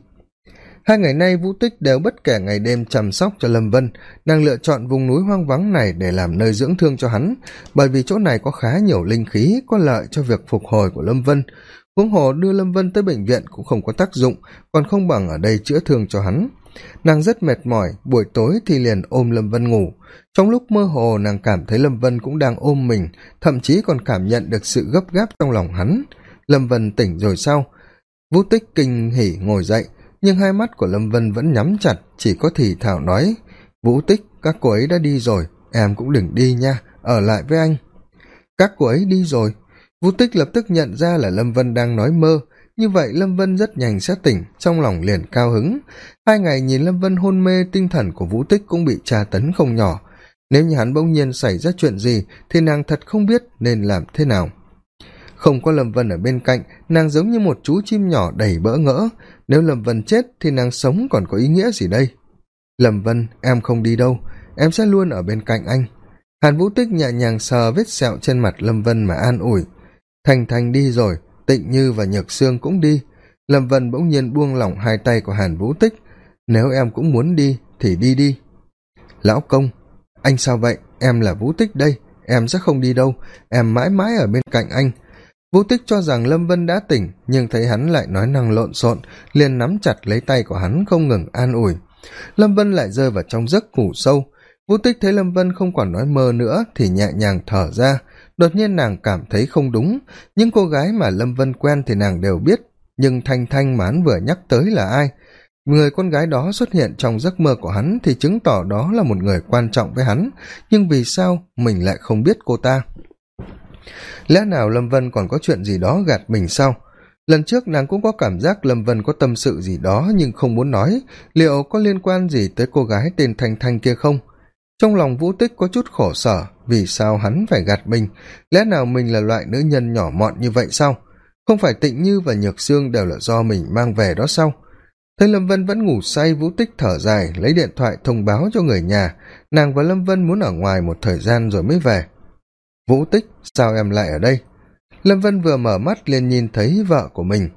hai ngày nay vũ tích đều bất kể ngày đêm chăm sóc cho lâm vân nàng lựa chọn vùng núi hoang vắng này để làm nơi dưỡng thương cho hắn. Bởi vì chỗ này có khá nhiều linh khí, có lợi cho việc phục hồi của lâm vân. Huống hồ đưa lâm vân tới bệnh viện cũng không có tác dụng, còn không bằng ở đây chữa thương cho hắn. Nàng rất mệt mỏi, buổi tối thì liền ôm lâm vân ngủ. Trong lúc mơ hồ, nàng cảm thấy lâm vân cũng đang ôm mình, thậm chí còn cảm nhận được sự gấp gáp trong lòng hắn. Lâm vân tỉnh rồi sau. Vũ tích kinh hỉ ngồi dậy nhưng hai mắt của lâm vân vẫn nhắm chặt, chỉ có thì thảo nói, vũ tích, các cô ấy đã đi rồi, em cũng đừng đi nha, ở lại với anh. Các cô ấy đi rồi? Vũ tích lập tức nhận ra là lâm vân đang nói mơ. Như vậy lâm vân rất nhanh sẽ tỉnh, trong lòng liền cao hứng. Hai ngày nhìn lâm vân hôn mê, tinh thần của vũ tích cũng bị tra tấn không nhỏ. Nếu như hắn bỗng nhiên xảy ra chuyện gì thì nàng thật không biết nên làm thế nào không có lâm vân ở bên cạnh, nàng giống như một chú chim nhỏ đầy bỡ ngỡ. Nếu lâm vân chết thì nàng sống còn có ý nghĩa gì đây? Lâm vân, em không đi đâu. Em sẽ luôn ở bên cạnh anh. Hàn vũ tích nhẹ nhàng sờ vết sẹo trên mặt lâm vân mà an ủi. Thành thành đi rồi, tịnh như và nhược sương cũng đi. Lâm vân bỗng nhiên buông lỏng hai tay của hàn vũ tích. Nếu em cũng muốn đi, thì đi đi. Lão công, anh sao vậy? Em là vũ tích đây, em sẽ không đi đâu. Em mãi mãi ở bên cạnh anh vũ tích cho rằng lâm vân đã tỉnh, nhưng thấy hắn lại nói năng lộn xộn, liền nắm chặt lấy tay của hắn không ngừng an ủi. Lâm vân lại rơi vào trong giấc ngủ sâu. Vũ tích thấy lâm vân không còn nói mơ nữa thì nhẹ nhàng thở ra. Đột nhiên nàng cảm thấy không đúng. Những cô gái mà lâm vân quen thì nàng đều biết, nhưng thanh thanh mà hắn vừa nhắc tới là ai? Người con gái đó xuất hiện trong giấc mơ của hắn thì chứng tỏ đó là một người quan trọng với hắn. Nhưng vì sao mình lại không biết cô ta? Lẽ nào lâm vân còn có chuyện gì đó gạt mình sao? Lần trước nàng cũng có cảm giác lâm vân có tâm sự gì đó nhưng không muốn nói. Liệu có liên quan gì tới cô gái tên thanh thanh kia không? Trong lòng vũ tích có chút khổ sở, vì sao hắn phải gạt mình? Lẽ nào mình là loại nữ nhân nhỏ mọn như vậy sao? Không phải tịnh như và nhược xương đều là do mình mang về đó sao? Thấy lâm vân vẫn ngủ say, vũ tích thở dài, lấy điện thoại thông báo cho người nhà. Nàng và lâm vân muốn ở ngoài một thời gian rồi mới về vũ tích, sao em lại ở đây? Lâm vân vừa mở mắt liền nhìn thấy vợ của mình.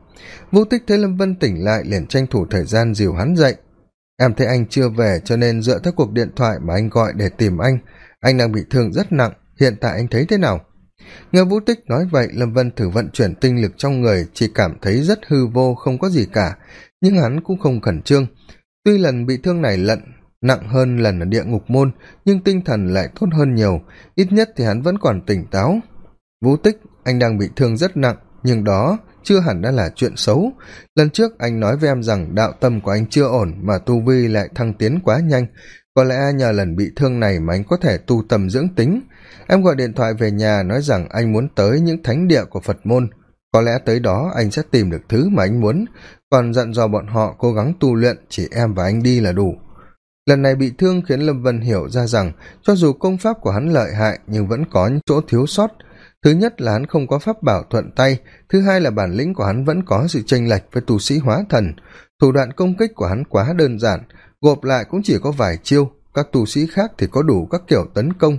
Vũ tích thấy lâm vân tỉnh lại liền tranh thủ thời gian dìu hắn dậy. Em thấy anh chưa về cho nên dựa theo cuộc điện thoại mà anh gọi để tìm anh. Anh đang bị thương rất nặng, hiện tại anh thấy thế nào? Nghe vũ tích nói vậy, lâm vân thử vận chuyển tinh lực trong người, chỉ cảm thấy rất hư vô, không có gì cả. Nhưng hắn cũng không khẩn trương. Tuy lần bị thương này lận nặng hơn lần ở địa ngục môn, nhưng tinh thần lại tốt hơn nhiều. Ít nhất thì hắn vẫn còn tỉnh táo. Vũ tích, anh đang bị thương rất nặng, nhưng đó chưa hẳn đã là chuyện xấu. Lần trước anh nói với em rằng đạo tâm của anh chưa ổn mà tu vi lại thăng tiến quá nhanh. Có lẽ nhờ lần bị thương này mà anh có thể tu tâm dưỡng tính. Em gọi điện thoại về nhà nói rằng anh muốn tới những thánh địa của phật môn. Có lẽ tới đó anh sẽ tìm được thứ mà anh muốn. Còn dặn dò bọn họ cố gắng tu luyện, chỉ em và anh đi là đủ lần này bị thương khiến lâm vân hiểu ra rằng, cho dù công pháp của hắn lợi hại nhưng vẫn có những chỗ thiếu sót. Thứ nhất là hắn không có pháp bảo thuận tay, thứ hai là bản lĩnh của hắn vẫn có sự chênh lệch với tu sĩ hóa thần. Thủ đoạn công kích của hắn quá đơn giản, gộp lại cũng chỉ có vài chiêu, các tu sĩ khác thì có đủ các kiểu tấn công.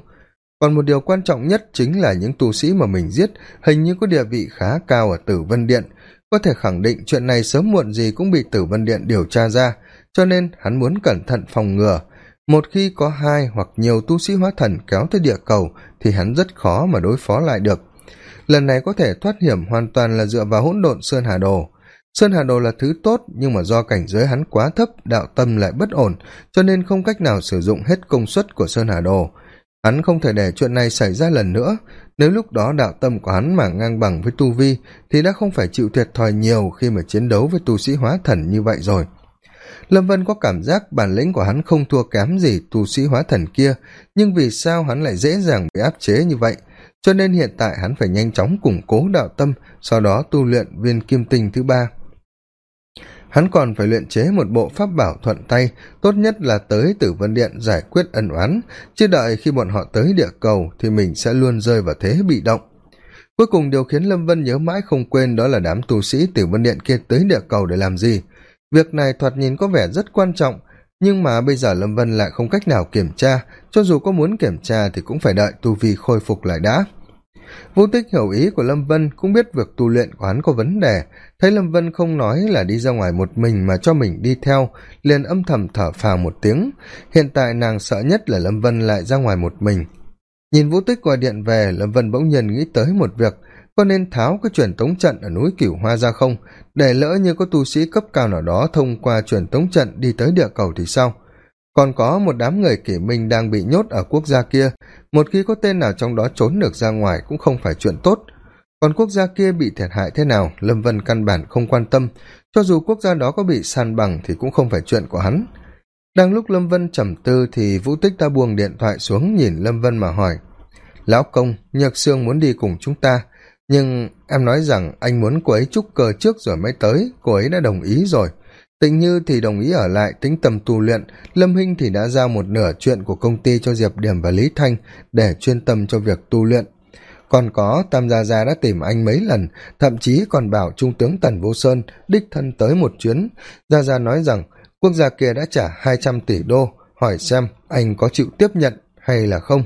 Còn một điều quan trọng nhất chính là những tu sĩ mà mình giết hình như có địa vị khá cao ở tử vân điện. Có thể khẳng định chuyện này sớm muộn gì cũng bị tử vân điện điều tra ra cho nên hắn muốn cẩn thận phòng ngừa. Một khi có hai hoặc nhiều tu sĩ hóa thần kéo tới địa cầu, thì hắn rất khó mà đối phó lại được. Lần này có thể thoát hiểm hoàn toàn là dựa vào hỗn độn sơn hà đồ. Sơn hà đồ là thứ tốt, nhưng mà do cảnh giới hắn quá thấp, đạo tâm lại bất ổn, cho nên không cách nào sử dụng hết công suất của sơn hà đồ. Hắn không thể để chuyện này xảy ra lần nữa. Nếu lúc đó đạo tâm của hắn mà ngang bằng với tu vi, thì đã không phải chịu thiệt thòi nhiều khi mà chiến đấu với tu sĩ hóa thần như vậy rồi lâm vân có cảm giác bản lĩnh của hắn không thua kém gì tu sĩ hóa thần kia, nhưng vì sao hắn lại dễ dàng bị áp chế như vậy? Cho nên hiện tại hắn phải nhanh chóng củng cố đạo tâm, sau đó tu luyện viên kim tinh thứ ba. Hắn còn phải luyện chế một bộ pháp bảo thuận tay, tốt nhất là tới tử vân điện giải quyết ân oán, chứ đợi khi bọn họ tới địa cầu thì mình sẽ luôn rơi vào thế bị động. Cuối cùng điều khiến lâm vân nhớ mãi không quên đó là đám tu sĩ tử vân điện kia tới địa cầu để làm gì việc này thoạt nhìn có vẻ rất quan trọng, nhưng mà bây giờ lâm vân lại không cách nào kiểm tra, cho dù có muốn kiểm tra thì cũng phải đợi tu vi khôi phục lại đã. Vũ tích hiểu ý của lâm vân cũng biết việc tu luyện của hắn có vấn đề. Thấy lâm vân không nói là đi ra ngoài một mình mà cho mình đi theo, liền âm thầm thở phào một tiếng. Hiện tại nàng sợ nhất là lâm vân lại ra ngoài một mình. Nhìn vũ tích gọi điện về, lâm vân bỗng nhiên nghĩ tới một việc có nên tháo cái truyền tống trận ở núi cửu hoa ra không? Để lỡ như có tu sĩ cấp cao nào đó thông qua truyền tống trận đi tới địa cầu thì sao? Còn có một đám người kỷ minh đang bị nhốt ở quốc gia kia. Một khi có tên nào trong đó trốn được ra ngoài cũng không phải chuyện tốt. Còn quốc gia kia bị thiệt hại thế nào? Lâm vân căn bản không quan tâm. Cho dù quốc gia đó có bị san bằng thì cũng không phải chuyện của hắn. Đang lúc lâm vân trầm tư thì vũ tích ta buông điện thoại xuống nhìn lâm vân mà hỏi, lão công, nhược sương muốn đi cùng chúng ta nhưng em nói rằng anh muốn cô ấy trúc cơ trước rồi mới tới, cô ấy đã đồng ý rồi. Tịnh như thì đồng ý ở lại tính tầm tu luyện, lâm hinh thì đã giao một nửa chuyện của công ty cho diệp điểm và lý thanh để chuyên tâm cho việc tu luyện. Còn có, tam gia gia đã tìm anh mấy lần, thậm chí còn bảo trung tướng tần vô sơn đích thân tới một chuyến. Gia gia nói rằng, quốc gia kia đã trả hai trăm tỷ đô, hỏi xem anh có chịu tiếp nhận hay là không.